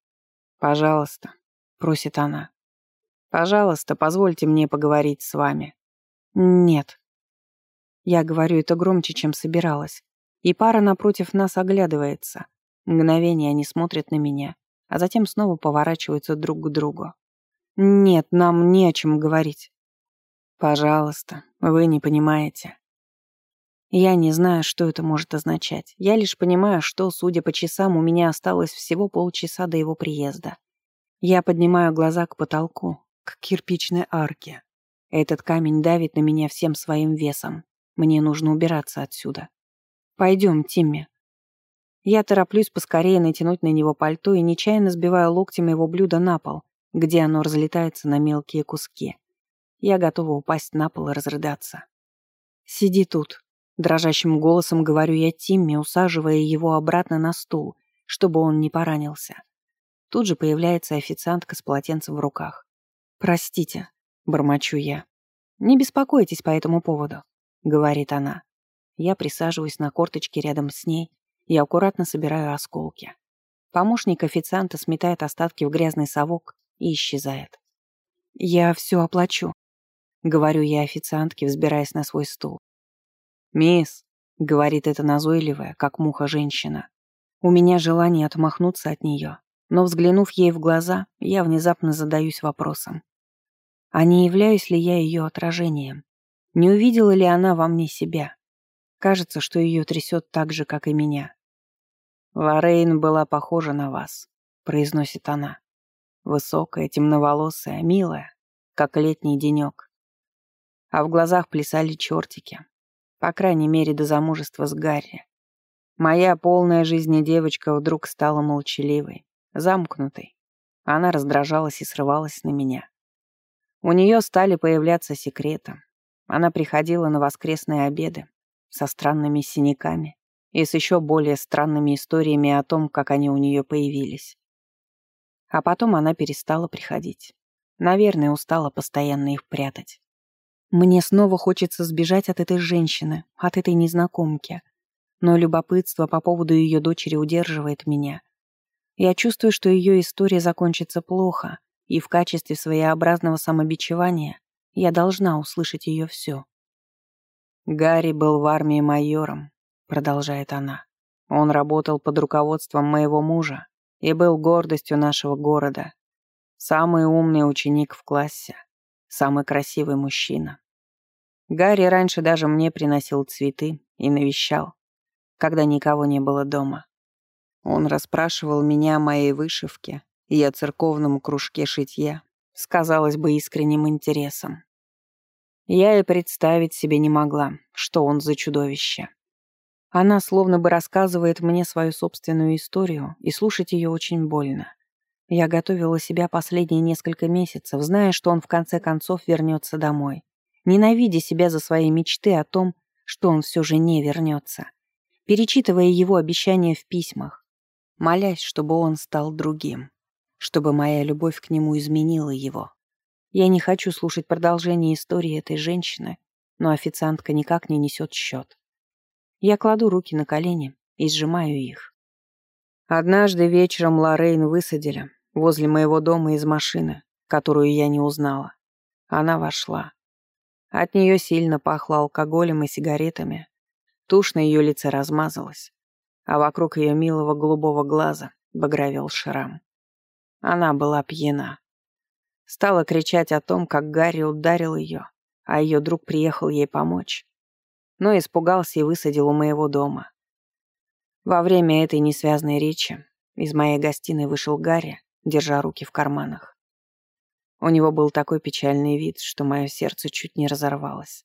S1: «Пожалуйста», — просит она. «Пожалуйста, позвольте мне поговорить с вами». «Нет». Я говорю это громче, чем собиралась. И пара напротив нас оглядывается. Мгновение они смотрят на меня, а затем снова поворачиваются друг к другу. «Нет, нам не о чем говорить». «Пожалуйста, вы не понимаете». Я не знаю, что это может означать. Я лишь понимаю, что, судя по часам, у меня осталось всего полчаса до его приезда. Я поднимаю глаза к потолку, к кирпичной арке. Этот камень давит на меня всем своим весом. Мне нужно убираться отсюда. Пойдем, Тимми. Я тороплюсь поскорее натянуть на него пальто и нечаянно сбиваю локтем его блюдо на пол, где оно разлетается на мелкие куски. Я готова упасть на пол и разрыдаться. «Сиди тут», — дрожащим голосом говорю я Тимми, усаживая его обратно на стул, чтобы он не поранился. Тут же появляется официантка с полотенцем в руках. «Простите», — бормочу я. «Не беспокойтесь по этому поводу», — говорит она. Я присаживаюсь на корточке рядом с ней и аккуратно собираю осколки. Помощник официанта сметает остатки в грязный совок и исчезает. «Я все оплачу», — говорю я официантке, взбираясь на свой стул. «Мисс», — говорит эта назойливая, как муха женщина, — «у меня желание отмахнуться от нее, но, взглянув ей в глаза, я внезапно задаюсь вопросом. А не являюсь ли я ее отражением? Не увидела ли она во мне себя? Кажется, что ее трясет так же, как и меня. «Лоррейн была похожа на вас», — произносит она. Высокая, темноволосая, милая, как летний денек. А в глазах плясали чертики. По крайней мере, до замужества с Гарри. Моя полная жизни девочка вдруг стала молчаливой замкнутой. Она раздражалась и срывалась на меня. У нее стали появляться секреты. Она приходила на воскресные обеды со странными синяками и с еще более странными историями о том, как они у нее появились. А потом она перестала приходить. Наверное, устала постоянно их прятать. Мне снова хочется сбежать от этой женщины, от этой незнакомки. Но любопытство по поводу ее дочери удерживает меня. Я чувствую, что ее история закончится плохо, и в качестве своеобразного самобичевания я должна услышать ее все. «Гарри был в армии майором», — продолжает она. «Он работал под руководством моего мужа и был гордостью нашего города. Самый умный ученик в классе, самый красивый мужчина. Гарри раньше даже мне приносил цветы и навещал, когда никого не было дома. Он расспрашивал меня о моей вышивке и о церковном кружке шитья с, казалось бы, искренним интересом. Я и представить себе не могла, что он за чудовище. Она словно бы рассказывает мне свою собственную историю, и слушать ее очень больно. Я готовила себя последние несколько месяцев, зная, что он в конце концов вернется домой, ненавидя себя за свои мечты о том, что он все же не вернется, перечитывая его обещания в письмах, молясь, чтобы он стал другим, чтобы моя любовь к нему изменила его. Я не хочу слушать продолжение истории этой женщины, но официантка никак не несет счет. Я кладу руки на колени и сжимаю их. Однажды вечером Лоррейн высадили возле моего дома из машины, которую я не узнала. Она вошла. От нее сильно пахло алкоголем и сигаретами. Тушь на ее лице размазалась, а вокруг ее милого голубого глаза багровел шрам. Она была пьяна. Стала кричать о том, как Гарри ударил ее, а ее друг приехал ей помочь. Но испугался и высадил у моего дома. Во время этой несвязной речи из моей гостиной вышел Гарри, держа руки в карманах. У него был такой печальный вид, что мое сердце чуть не разорвалось.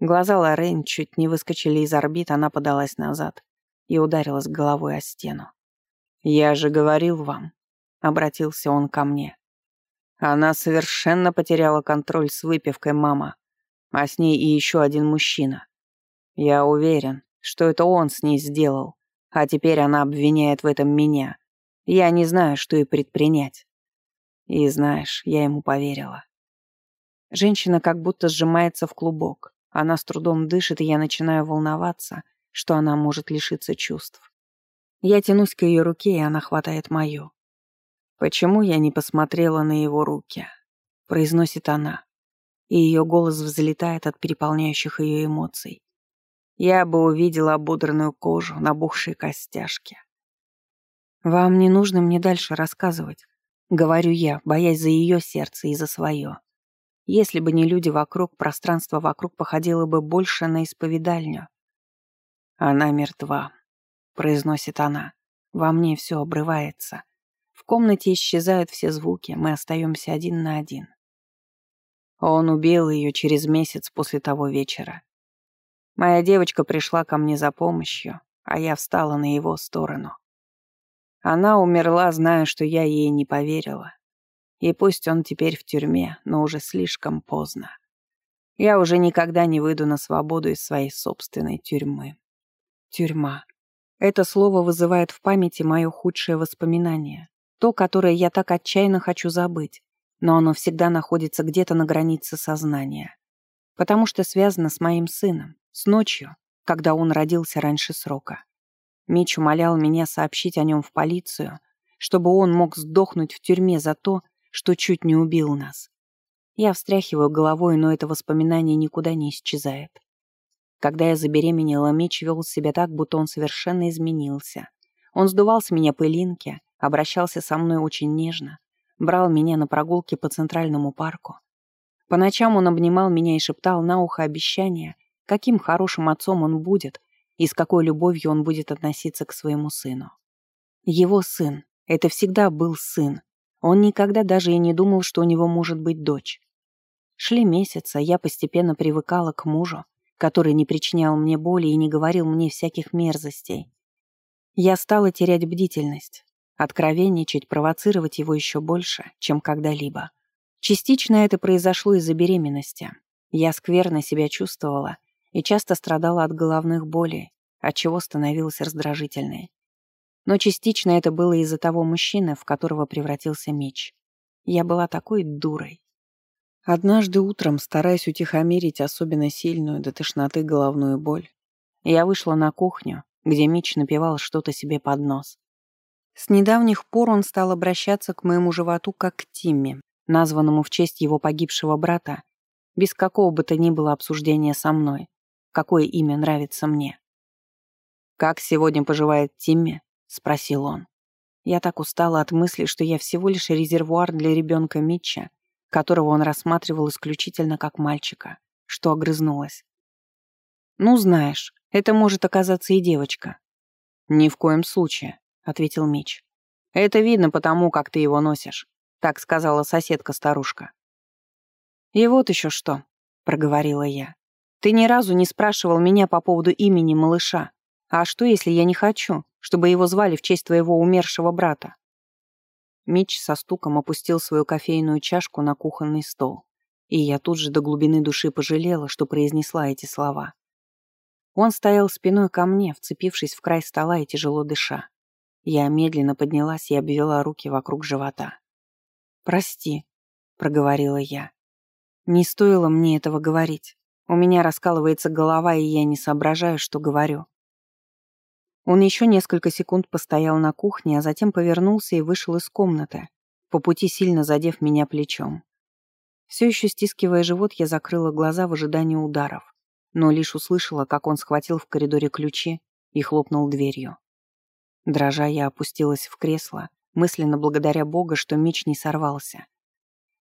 S1: Глаза Лорен чуть не выскочили из орбит, она подалась назад и ударилась головой о стену. «Я же говорил вам», — обратился он ко мне. Она совершенно потеряла контроль с выпивкой, мама, а с ней и еще один мужчина. Я уверен, что это он с ней сделал, а теперь она обвиняет в этом меня. Я не знаю, что и предпринять. И знаешь, я ему поверила. Женщина как будто сжимается в клубок. Она с трудом дышит, и я начинаю волноваться, что она может лишиться чувств. Я тянусь к ее руке, и она хватает мою. «Почему я не посмотрела на его руки?» — произносит она, и ее голос взлетает от переполняющих ее эмоций. Я бы увидела ободранную кожу, набухшие костяшки. «Вам не нужно мне дальше рассказывать», — говорю я, боясь за ее сердце и за свое. Если бы не люди вокруг, пространство вокруг походило бы больше на исповедальню. «Она мертва», — произносит она. «Во мне все обрывается. В комнате исчезают все звуки, мы остаемся один на один». Он убил ее через месяц после того вечера. Моя девочка пришла ко мне за помощью, а я встала на его сторону. Она умерла, зная, что я ей не поверила. И пусть он теперь в тюрьме, но уже слишком поздно. Я уже никогда не выйду на свободу из своей собственной тюрьмы. Тюрьма. Это слово вызывает в памяти мое худшее воспоминание. То, которое я так отчаянно хочу забыть, но оно всегда находится где-то на границе сознания. Потому что связано с моим сыном, с ночью, когда он родился раньше срока. Мич умолял меня сообщить о нем в полицию, чтобы он мог сдохнуть в тюрьме за то, что чуть не убил нас. Я встряхиваю головой, но это воспоминание никуда не исчезает. Когда я забеременела, Мич вел себя так, будто он совершенно изменился. Он сдувал с меня пылинки, обращался со мной очень нежно, брал меня на прогулки по Центральному парку. По ночам он обнимал меня и шептал на ухо обещания, каким хорошим отцом он будет и с какой любовью он будет относиться к своему сыну. Его сын. Это всегда был сын. Он никогда даже и не думал, что у него может быть дочь. Шли месяцы, я постепенно привыкала к мужу, который не причинял мне боли и не говорил мне всяких мерзостей. Я стала терять бдительность, откровенничать, провоцировать его еще больше, чем когда-либо. Частично это произошло из-за беременности. Я скверно себя чувствовала и часто страдала от головных болей, отчего становилась раздражительной. Но частично это было из-за того мужчины, в которого превратился меч. Я была такой дурой. Однажды утром, стараясь утихомирить особенно сильную до тошноты головную боль, я вышла на кухню, где Мич напевал что-то себе под нос. С недавних пор он стал обращаться к моему животу как к Тимме, названному в честь его погибшего брата, без какого бы то ни было обсуждения со мной какое имя нравится мне. «Как сегодня поживает Тимми?» — спросил он. Я так устала от мысли, что я всего лишь резервуар для ребенка Митча, которого он рассматривал исключительно как мальчика, что огрызнулась. «Ну, знаешь, это может оказаться и девочка». «Ни в коем случае», — ответил Митч. «Это видно потому, как ты его носишь», — так сказала соседка-старушка. «И вот еще что», — проговорила я. Ты ни разу не спрашивал меня по поводу имени малыша. А что, если я не хочу, чтобы его звали в честь твоего умершего брата?» Мич со стуком опустил свою кофейную чашку на кухонный стол. И я тут же до глубины души пожалела, что произнесла эти слова. Он стоял спиной ко мне, вцепившись в край стола и тяжело дыша. Я медленно поднялась и обвела руки вокруг живота. «Прости», — проговорила я. «Не стоило мне этого говорить. У меня раскалывается голова, и я не соображаю, что говорю. Он еще несколько секунд постоял на кухне, а затем повернулся и вышел из комнаты, по пути сильно задев меня плечом. Все еще стискивая живот, я закрыла глаза в ожидании ударов, но лишь услышала, как он схватил в коридоре ключи и хлопнул дверью. Дрожа, я опустилась в кресло, мысленно благодаря Бога, что меч не сорвался.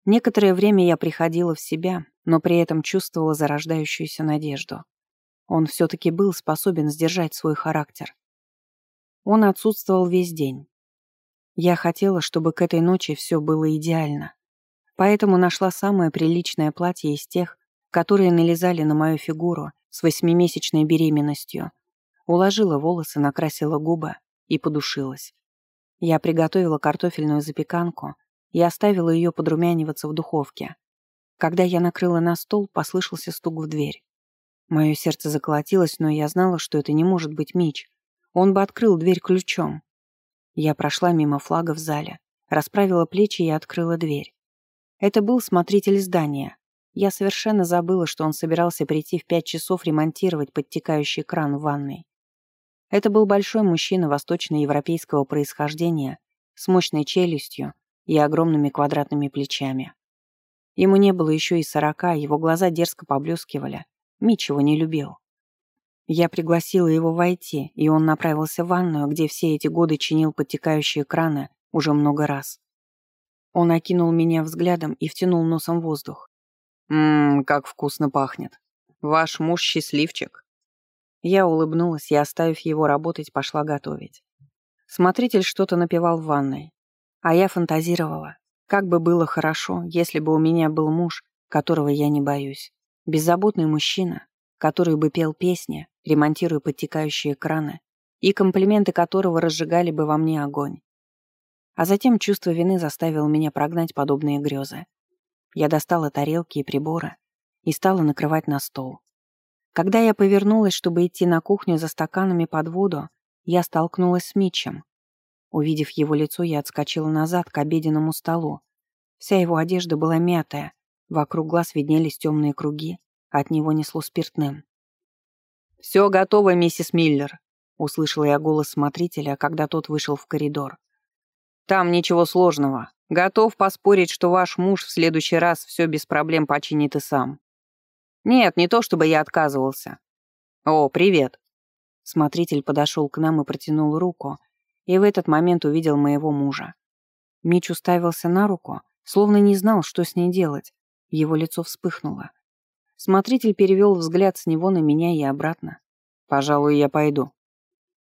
S1: Некоторое время я приходила в себя, но при этом чувствовала зарождающуюся надежду. Он все-таки был способен сдержать свой характер. Он отсутствовал весь день. Я хотела, чтобы к этой ночи все было идеально. Поэтому нашла самое приличное платье из тех, которые налезали на мою фигуру с восьмимесячной беременностью. Уложила волосы, накрасила губы и подушилась. Я приготовила картофельную запеканку и оставила ее подрумяниваться в духовке. Когда я накрыла на стол, послышался стук в дверь. Мое сердце заколотилось, но я знала, что это не может быть Мич. Он бы открыл дверь ключом. Я прошла мимо флага в зале, расправила плечи и открыла дверь. Это был смотритель здания. Я совершенно забыла, что он собирался прийти в пять часов ремонтировать подтекающий кран в ванной. Это был большой мужчина восточноевропейского происхождения с мощной челюстью и огромными квадратными плечами. Ему не было еще и сорока, его глаза дерзко поблескивали. Мич его не любил. Я пригласила его войти, и он направился в ванную, где все эти годы чинил подтекающие краны уже много раз. Он окинул меня взглядом и втянул носом воздух. «Ммм, как вкусно пахнет. Ваш муж счастливчик». Я улыбнулась и, оставив его работать, пошла готовить. Смотритель что-то напевал в ванной. А я фантазировала, как бы было хорошо, если бы у меня был муж, которого я не боюсь. Беззаботный мужчина, который бы пел песни, ремонтируя подтекающие краны, и комплименты которого разжигали бы во мне огонь. А затем чувство вины заставило меня прогнать подобные грезы. Я достала тарелки и приборы и стала накрывать на стол. Когда я повернулась, чтобы идти на кухню за стаканами под воду, я столкнулась с Митчем. Увидев его лицо, я отскочила назад к обеденному столу. Вся его одежда была мятая, вокруг глаз виднелись темные круги, от него несло спиртным. «Все готово, миссис Миллер», — услышала я голос смотрителя, когда тот вышел в коридор. «Там ничего сложного. Готов поспорить, что ваш муж в следующий раз все без проблем починит и сам». «Нет, не то чтобы я отказывался». «О, привет». Смотритель подошел к нам и протянул руку, и в этот момент увидел моего мужа. Мич уставился на руку, словно не знал, что с ней делать. Его лицо вспыхнуло. Смотритель перевел взгляд с него на меня и обратно. «Пожалуй, я пойду».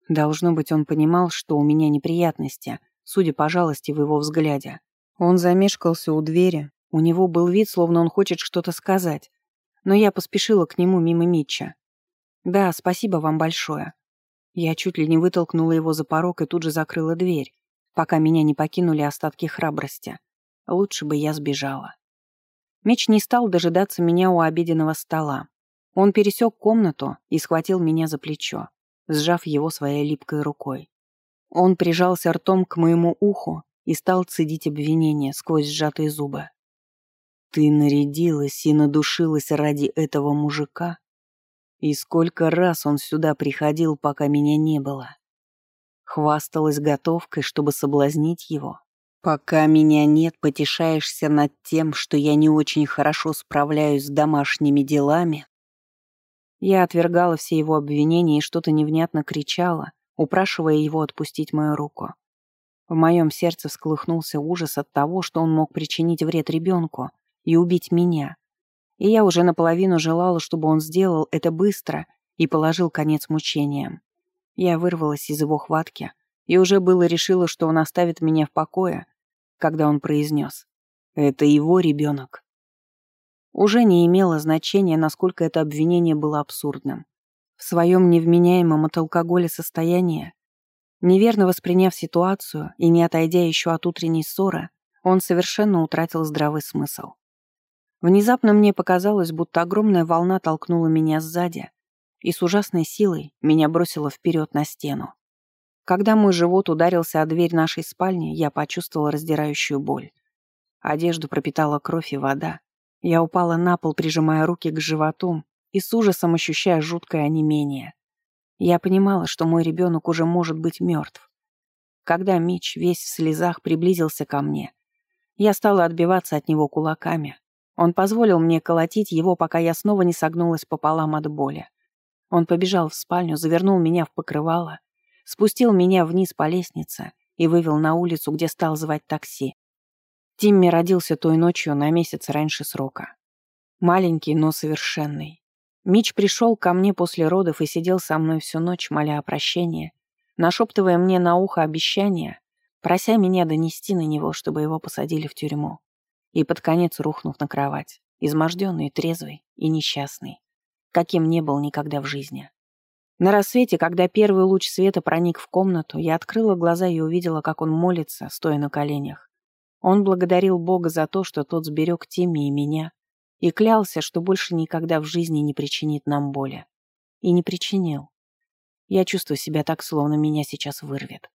S1: Должно быть, он понимал, что у меня неприятности, судя по жалости в его взгляде. Он замешкался у двери, у него был вид, словно он хочет что-то сказать. Но я поспешила к нему мимо Митча. «Да, спасибо вам большое». Я чуть ли не вытолкнула его за порог и тут же закрыла дверь, пока меня не покинули остатки храбрости. Лучше бы я сбежала. Меч не стал дожидаться меня у обеденного стола. Он пересек комнату и схватил меня за плечо, сжав его своей липкой рукой. Он прижался ртом к моему уху и стал цедить обвинения сквозь сжатые зубы. «Ты нарядилась и надушилась ради этого мужика? И сколько раз он сюда приходил, пока меня не было? Хвасталась готовкой, чтобы соблазнить его?» Пока меня нет, потешаешься над тем, что я не очень хорошо справляюсь с домашними делами. Я отвергала все его обвинения и что-то невнятно кричала, упрашивая его отпустить мою руку. В моем сердце всколыхнулся ужас от того, что он мог причинить вред ребенку и убить меня. И я уже наполовину желала, чтобы он сделал это быстро и положил конец мучениям. Я вырвалась из его хватки и уже было решила, что он оставит меня в покое, когда он произнес «Это его ребенок». Уже не имело значения, насколько это обвинение было абсурдным. В своем невменяемом от алкоголя состоянии, неверно восприняв ситуацию и не отойдя еще от утренней ссоры, он совершенно утратил здравый смысл. Внезапно мне показалось, будто огромная волна толкнула меня сзади и с ужасной силой меня бросила вперед на стену. Когда мой живот ударился о дверь нашей спальни, я почувствовала раздирающую боль. Одежду пропитала кровь и вода. Я упала на пол, прижимая руки к животу, и с ужасом ощущая жуткое онемение. Я понимала, что мой ребенок уже может быть мертв. Когда Мич весь в слезах приблизился ко мне, я стала отбиваться от него кулаками. Он позволил мне колотить его, пока я снова не согнулась пополам от боли. Он побежал в спальню, завернул меня в покрывало, спустил меня вниз по лестнице и вывел на улицу, где стал звать такси. Тимми родился той ночью на месяц раньше срока. Маленький, но совершенный. Мич пришел ко мне после родов и сидел со мной всю ночь, моля о прощении, нашептывая мне на ухо обещания, прося меня донести на него, чтобы его посадили в тюрьму. И под конец рухнув на кровать, изможденный, трезвый и несчастный, каким не был никогда в жизни. На рассвете, когда первый луч света проник в комнату, я открыла глаза и увидела, как он молится, стоя на коленях. Он благодарил Бога за то, что тот сберег Тимми и меня, и клялся, что больше никогда в жизни не причинит нам боли. И не причинил. Я чувствую себя так, словно меня сейчас вырвет.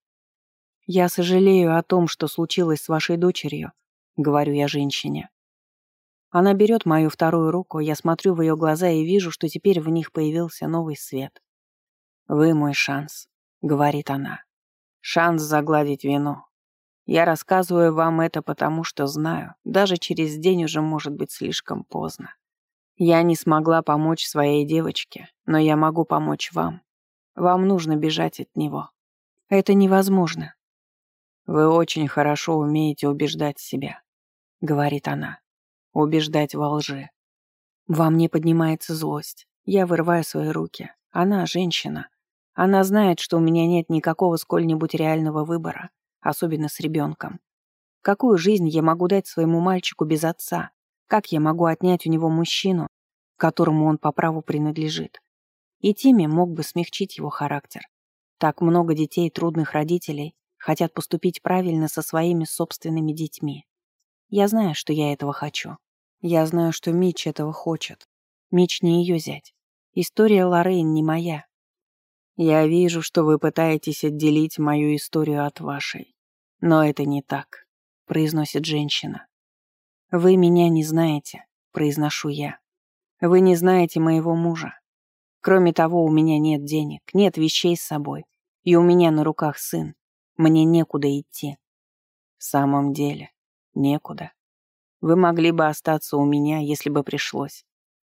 S1: «Я сожалею о том, что случилось с вашей дочерью», — говорю я женщине. Она берет мою вторую руку, я смотрю в ее глаза и вижу, что теперь в них появился новый свет. «Вы мой шанс», — говорит она. «Шанс загладить вину. Я рассказываю вам это потому, что знаю, даже через день уже может быть слишком поздно. Я не смогла помочь своей девочке, но я могу помочь вам. Вам нужно бежать от него. Это невозможно. Вы очень хорошо умеете убеждать себя, говорит она. Убеждать во лжи. Во мне поднимается злость. Я вырываю свои руки. Она женщина. Она знает, что у меня нет никакого сколь-нибудь реального выбора, особенно с ребенком. Какую жизнь я могу дать своему мальчику без отца? Как я могу отнять у него мужчину, которому он по праву принадлежит? И Тимми мог бы смягчить его характер. Так много детей трудных родителей хотят поступить правильно со своими собственными детьми. Я знаю, что я этого хочу. Я знаю, что Мич этого хочет. Мич не ее зять. История Лоррейн не моя. Я вижу, что вы пытаетесь отделить мою историю от вашей. Но это не так, произносит женщина. Вы меня не знаете, произношу я. Вы не знаете моего мужа. Кроме того, у меня нет денег, нет вещей с собой. И у меня на руках сын. Мне некуда идти. В самом деле, некуда. Вы могли бы остаться у меня, если бы пришлось.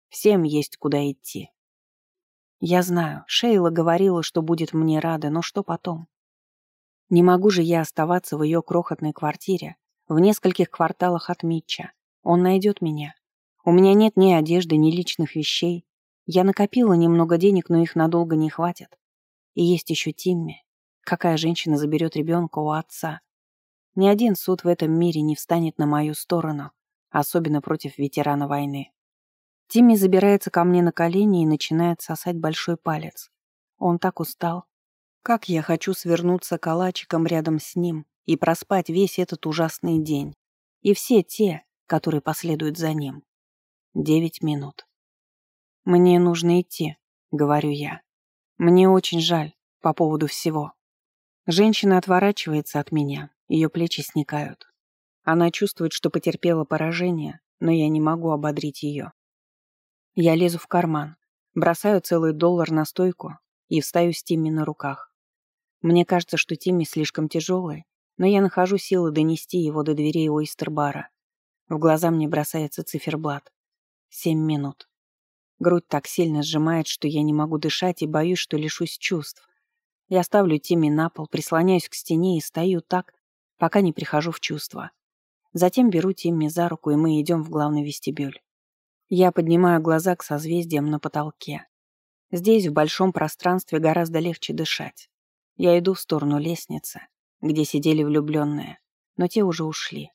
S1: Всем есть куда идти. Я знаю, Шейла говорила, что будет мне рада, но что потом? Не могу же я оставаться в ее крохотной квартире, в нескольких кварталах от Митча. Он найдет меня. У меня нет ни одежды, ни личных вещей. Я накопила немного денег, но их надолго не хватит. И есть еще Тимми. Какая женщина заберет ребенка у отца? Ни один суд в этом мире не встанет на мою сторону, особенно против ветерана войны. Тимми забирается ко мне на колени и начинает сосать большой палец. Он так устал. Как я хочу свернуться калачиком рядом с ним и проспать весь этот ужасный день. И все те, которые последуют за ним. Девять минут. «Мне нужно идти», — говорю я. «Мне очень жаль по поводу всего». Женщина отворачивается от меня, ее плечи сникают. Она чувствует, что потерпела поражение, но я не могу ободрить ее. Я лезу в карман, бросаю целый доллар на стойку и встаю с Тимми на руках. Мне кажется, что Тимми слишком тяжелый, но я нахожу силы донести его до дверей Ойстербара. В глаза мне бросается циферблат. Семь минут. Грудь так сильно сжимает, что я не могу дышать и боюсь, что лишусь чувств. Я ставлю Тимми на пол, прислоняюсь к стене и стою так, пока не прихожу в чувство. Затем беру Тимми за руку, и мы идем в главный вестибюль. Я поднимаю глаза к созвездиям на потолке. Здесь, в большом пространстве, гораздо легче дышать. Я иду в сторону лестницы, где сидели влюбленные, но те уже ушли.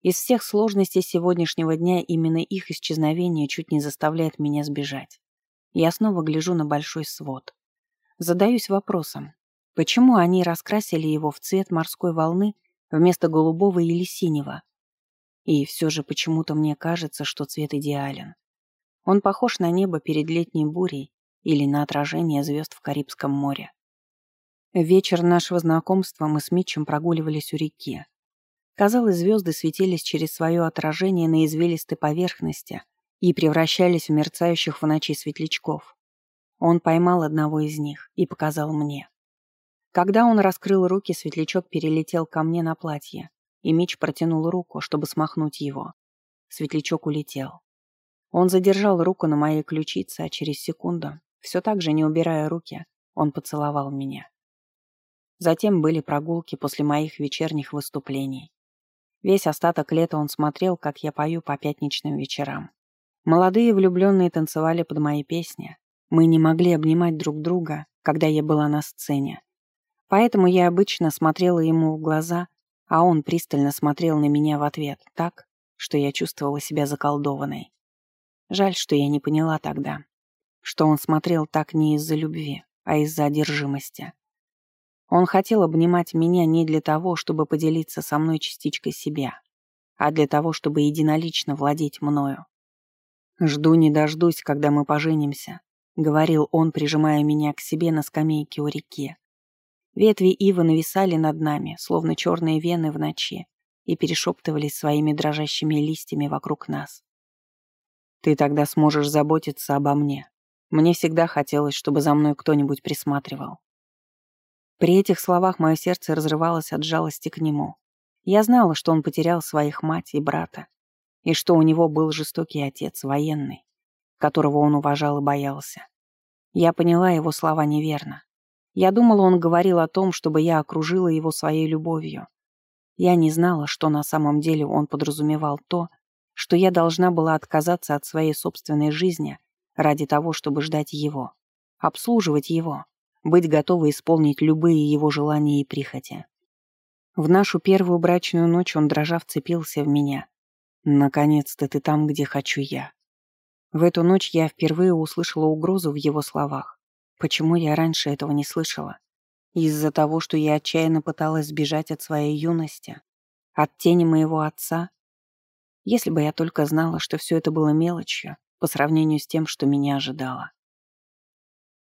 S1: Из всех сложностей сегодняшнего дня именно их исчезновение чуть не заставляет меня сбежать. Я снова гляжу на большой свод. Задаюсь вопросом, почему они раскрасили его в цвет морской волны вместо голубого или синего, и все же почему-то мне кажется, что цвет идеален. Он похож на небо перед летней бурей или на отражение звезд в Карибском море. Вечер нашего знакомства мы с Митчем прогуливались у реки. Казалось, звезды светились через свое отражение на извилистой поверхности и превращались в мерцающих в ночи светлячков. Он поймал одного из них и показал мне. Когда он раскрыл руки, светлячок перелетел ко мне на платье, и Мич протянул руку, чтобы смахнуть его. Светлячок улетел. Он задержал руку на моей ключице, а через секунду, все так же не убирая руки, он поцеловал меня. Затем были прогулки после моих вечерних выступлений. Весь остаток лета он смотрел, как я пою по пятничным вечерам. Молодые влюбленные танцевали под мои песни. Мы не могли обнимать друг друга, когда я была на сцене. Поэтому я обычно смотрела ему в глаза, а он пристально смотрел на меня в ответ, так, что я чувствовала себя заколдованной. Жаль, что я не поняла тогда, что он смотрел так не из-за любви, а из-за одержимости. Он хотел обнимать меня не для того, чтобы поделиться со мной частичкой себя, а для того, чтобы единолично владеть мною. «Жду не дождусь, когда мы поженимся», — говорил он, прижимая меня к себе на скамейке у реки. Ветви ивы нависали над нами, словно черные вены в ночи, и перешептывались своими дрожащими листьями вокруг нас. «Ты тогда сможешь заботиться обо мне. Мне всегда хотелось, чтобы за мной кто-нибудь присматривал. При этих словах мое сердце разрывалось от жалости к нему. Я знала, что он потерял своих мать и брата, и что у него был жестокий отец, военный, которого он уважал и боялся. Я поняла его слова неверно. Я думала, он говорил о том, чтобы я окружила его своей любовью. Я не знала, что на самом деле он подразумевал то, что я должна была отказаться от своей собственной жизни ради того, чтобы ждать его, обслуживать его быть готовой исполнить любые его желания и прихоти. В нашу первую брачную ночь он дрожа вцепился в меня. «Наконец-то ты там, где хочу я». В эту ночь я впервые услышала угрозу в его словах. Почему я раньше этого не слышала? Из-за того, что я отчаянно пыталась сбежать от своей юности, от тени моего отца. Если бы я только знала, что все это было мелочью по сравнению с тем, что меня ожидало.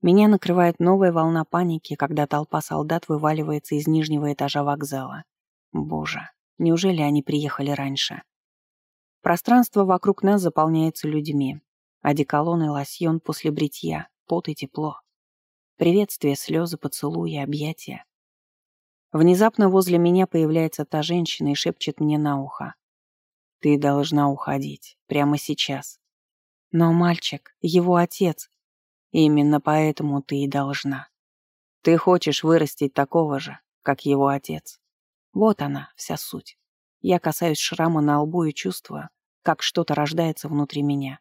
S1: Меня накрывает новая волна паники, когда толпа солдат вываливается из нижнего этажа вокзала. Боже, неужели они приехали раньше? Пространство вокруг нас заполняется людьми. Одеколон и лосьон после бритья, пот и тепло. Приветствие, слезы, поцелуи, объятия. Внезапно возле меня появляется та женщина и шепчет мне на ухо. «Ты должна уходить. Прямо сейчас». Но мальчик, его отец, Именно поэтому ты и должна. Ты хочешь вырастить такого же, как его отец. Вот она, вся суть. Я касаюсь шрама на лбу и чувствую, как что-то рождается внутри меня.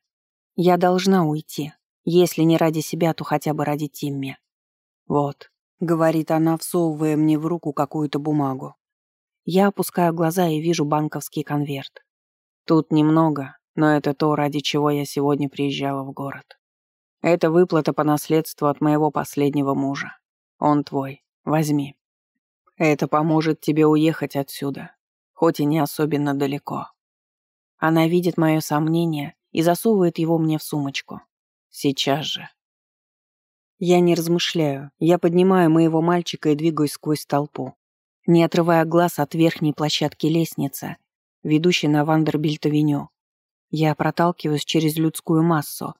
S1: Я должна уйти. Если не ради себя, то хотя бы ради Тимми. Вот, говорит она, всовывая мне в руку какую-то бумагу. Я опускаю глаза и вижу банковский конверт. Тут немного, но это то, ради чего я сегодня приезжала в город. Это выплата по наследству от моего последнего мужа. Он твой. Возьми. Это поможет тебе уехать отсюда, хоть и не особенно далеко. Она видит мое сомнение и засовывает его мне в сумочку. Сейчас же. Я не размышляю. Я поднимаю моего мальчика и двигаюсь сквозь толпу, не отрывая глаз от верхней площадки лестницы, ведущей на Вандербильт-авеню. Я проталкиваюсь через людскую массу,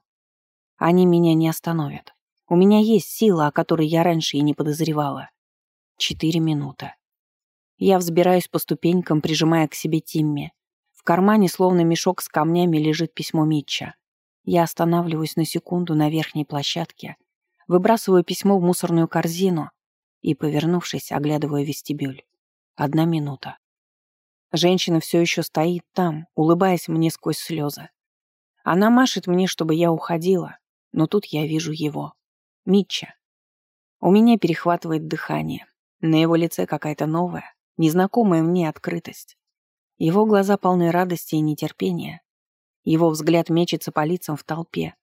S1: они меня не остановят. У меня есть сила, о которой я раньше и не подозревала. Четыре минуты. Я взбираюсь по ступенькам, прижимая к себе Тимми. В кармане, словно мешок с камнями, лежит письмо Митча. Я останавливаюсь на секунду на верхней площадке, выбрасываю письмо в мусорную корзину и, повернувшись, оглядываю вестибюль. Одна минута. Женщина все еще стоит там, улыбаясь мне сквозь слезы. Она машет мне, чтобы я уходила, но тут я вижу его. Митча. У меня перехватывает дыхание. На его лице какая-то новая, незнакомая мне открытость. Его глаза полны радости и нетерпения. Его взгляд мечется по лицам в толпе.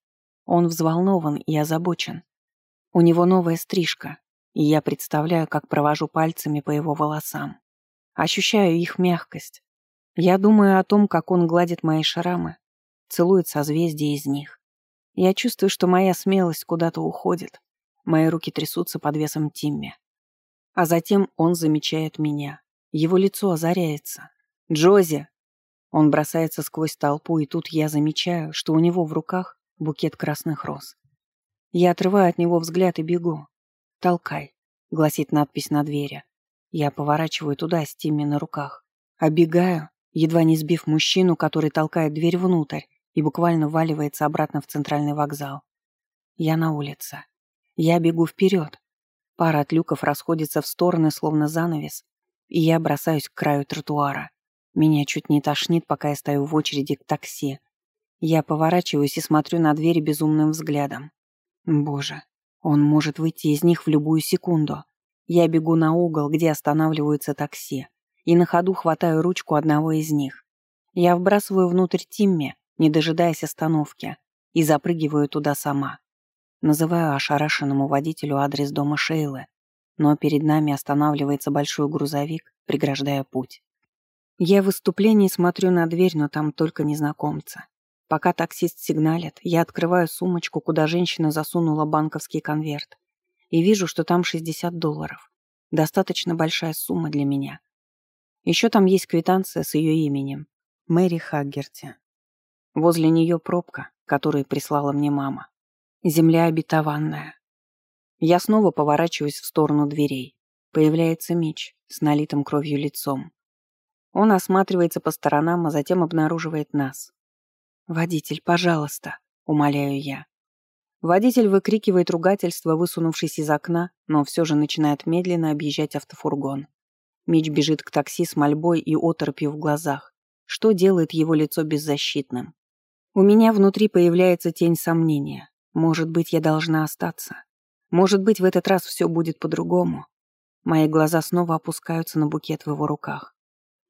S1: Он взволнован и озабочен. У него новая стрижка, и я представляю, как провожу пальцами по его волосам. Ощущаю их мягкость. Я думаю о том, как он гладит мои шрамы, целует созвездия из них. Я чувствую, что моя смелость куда-то уходит. Мои руки трясутся под весом Тимми. А затем он замечает меня. Его лицо озаряется. «Джози!» Он бросается сквозь толпу, и тут я замечаю, что у него в руках букет красных роз. Я отрываю от него взгляд и бегу. «Толкай», — гласит надпись на двери. Я поворачиваю туда с Тимми на руках. Оббегаю, едва не сбив мужчину, который толкает дверь внутрь и буквально валивается обратно в центральный вокзал. Я на улице. Я бегу вперед. Пара от люков расходится в стороны, словно занавес, и я бросаюсь к краю тротуара. Меня чуть не тошнит, пока я стою в очереди к такси. Я поворачиваюсь и смотрю на двери безумным взглядом. Боже, он может выйти из них в любую секунду. Я бегу на угол, где останавливаются такси, и на ходу хватаю ручку одного из них. Я вбрасываю внутрь Тимми, не дожидаясь остановки, и запрыгиваю туда сама. Называю ошарашенному водителю адрес дома Шейлы, но перед нами останавливается большой грузовик, преграждая путь. Я в выступлении смотрю на дверь, но там только незнакомцы. Пока таксист сигналит, я открываю сумочку, куда женщина засунула банковский конверт, и вижу, что там 60 долларов. Достаточно большая сумма для меня. Еще там есть квитанция с ее именем. Мэри Хаггерти. Возле нее пробка, которую прислала мне мама. Земля обетованная. Я снова поворачиваюсь в сторону дверей. Появляется Мич с налитым кровью лицом. Он осматривается по сторонам, а затем обнаруживает нас. «Водитель, пожалуйста», — умоляю я. Водитель выкрикивает ругательство, высунувшись из окна, но все же начинает медленно объезжать автофургон. Мич бежит к такси с мольбой и оторопью в глазах, что делает его лицо беззащитным. У меня внутри появляется тень сомнения. Может быть, я должна остаться. Может быть, в этот раз все будет по-другому. Мои глаза снова опускаются на букет в его руках.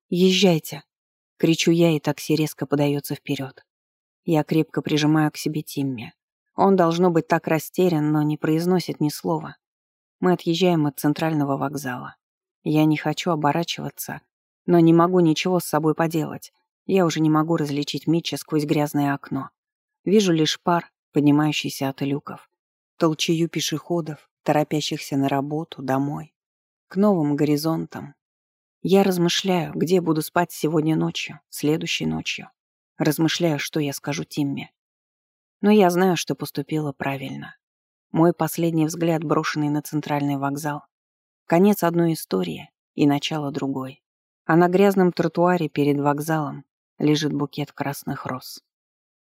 S1: «Езжайте!» — кричу я, и такси резко подается вперед. Я крепко прижимаю к себе Тимми. Он должно быть так растерян, но не произносит ни слова. Мы отъезжаем от центрального вокзала. Я не хочу оборачиваться, но не могу ничего с собой поделать. Я уже не могу различить Митча сквозь грязное окно. Вижу лишь пар, поднимающийся от люков. Толчею пешеходов, торопящихся на работу, домой. К новым горизонтам, я размышляю, где буду спать сегодня ночью, следующей ночью. Размышляю, что я скажу Тимме. Но я знаю, что поступила правильно. Мой последний взгляд, брошенный на центральный вокзал. Конец одной истории и начало другой. А на грязном тротуаре перед вокзалом лежит букет красных роз.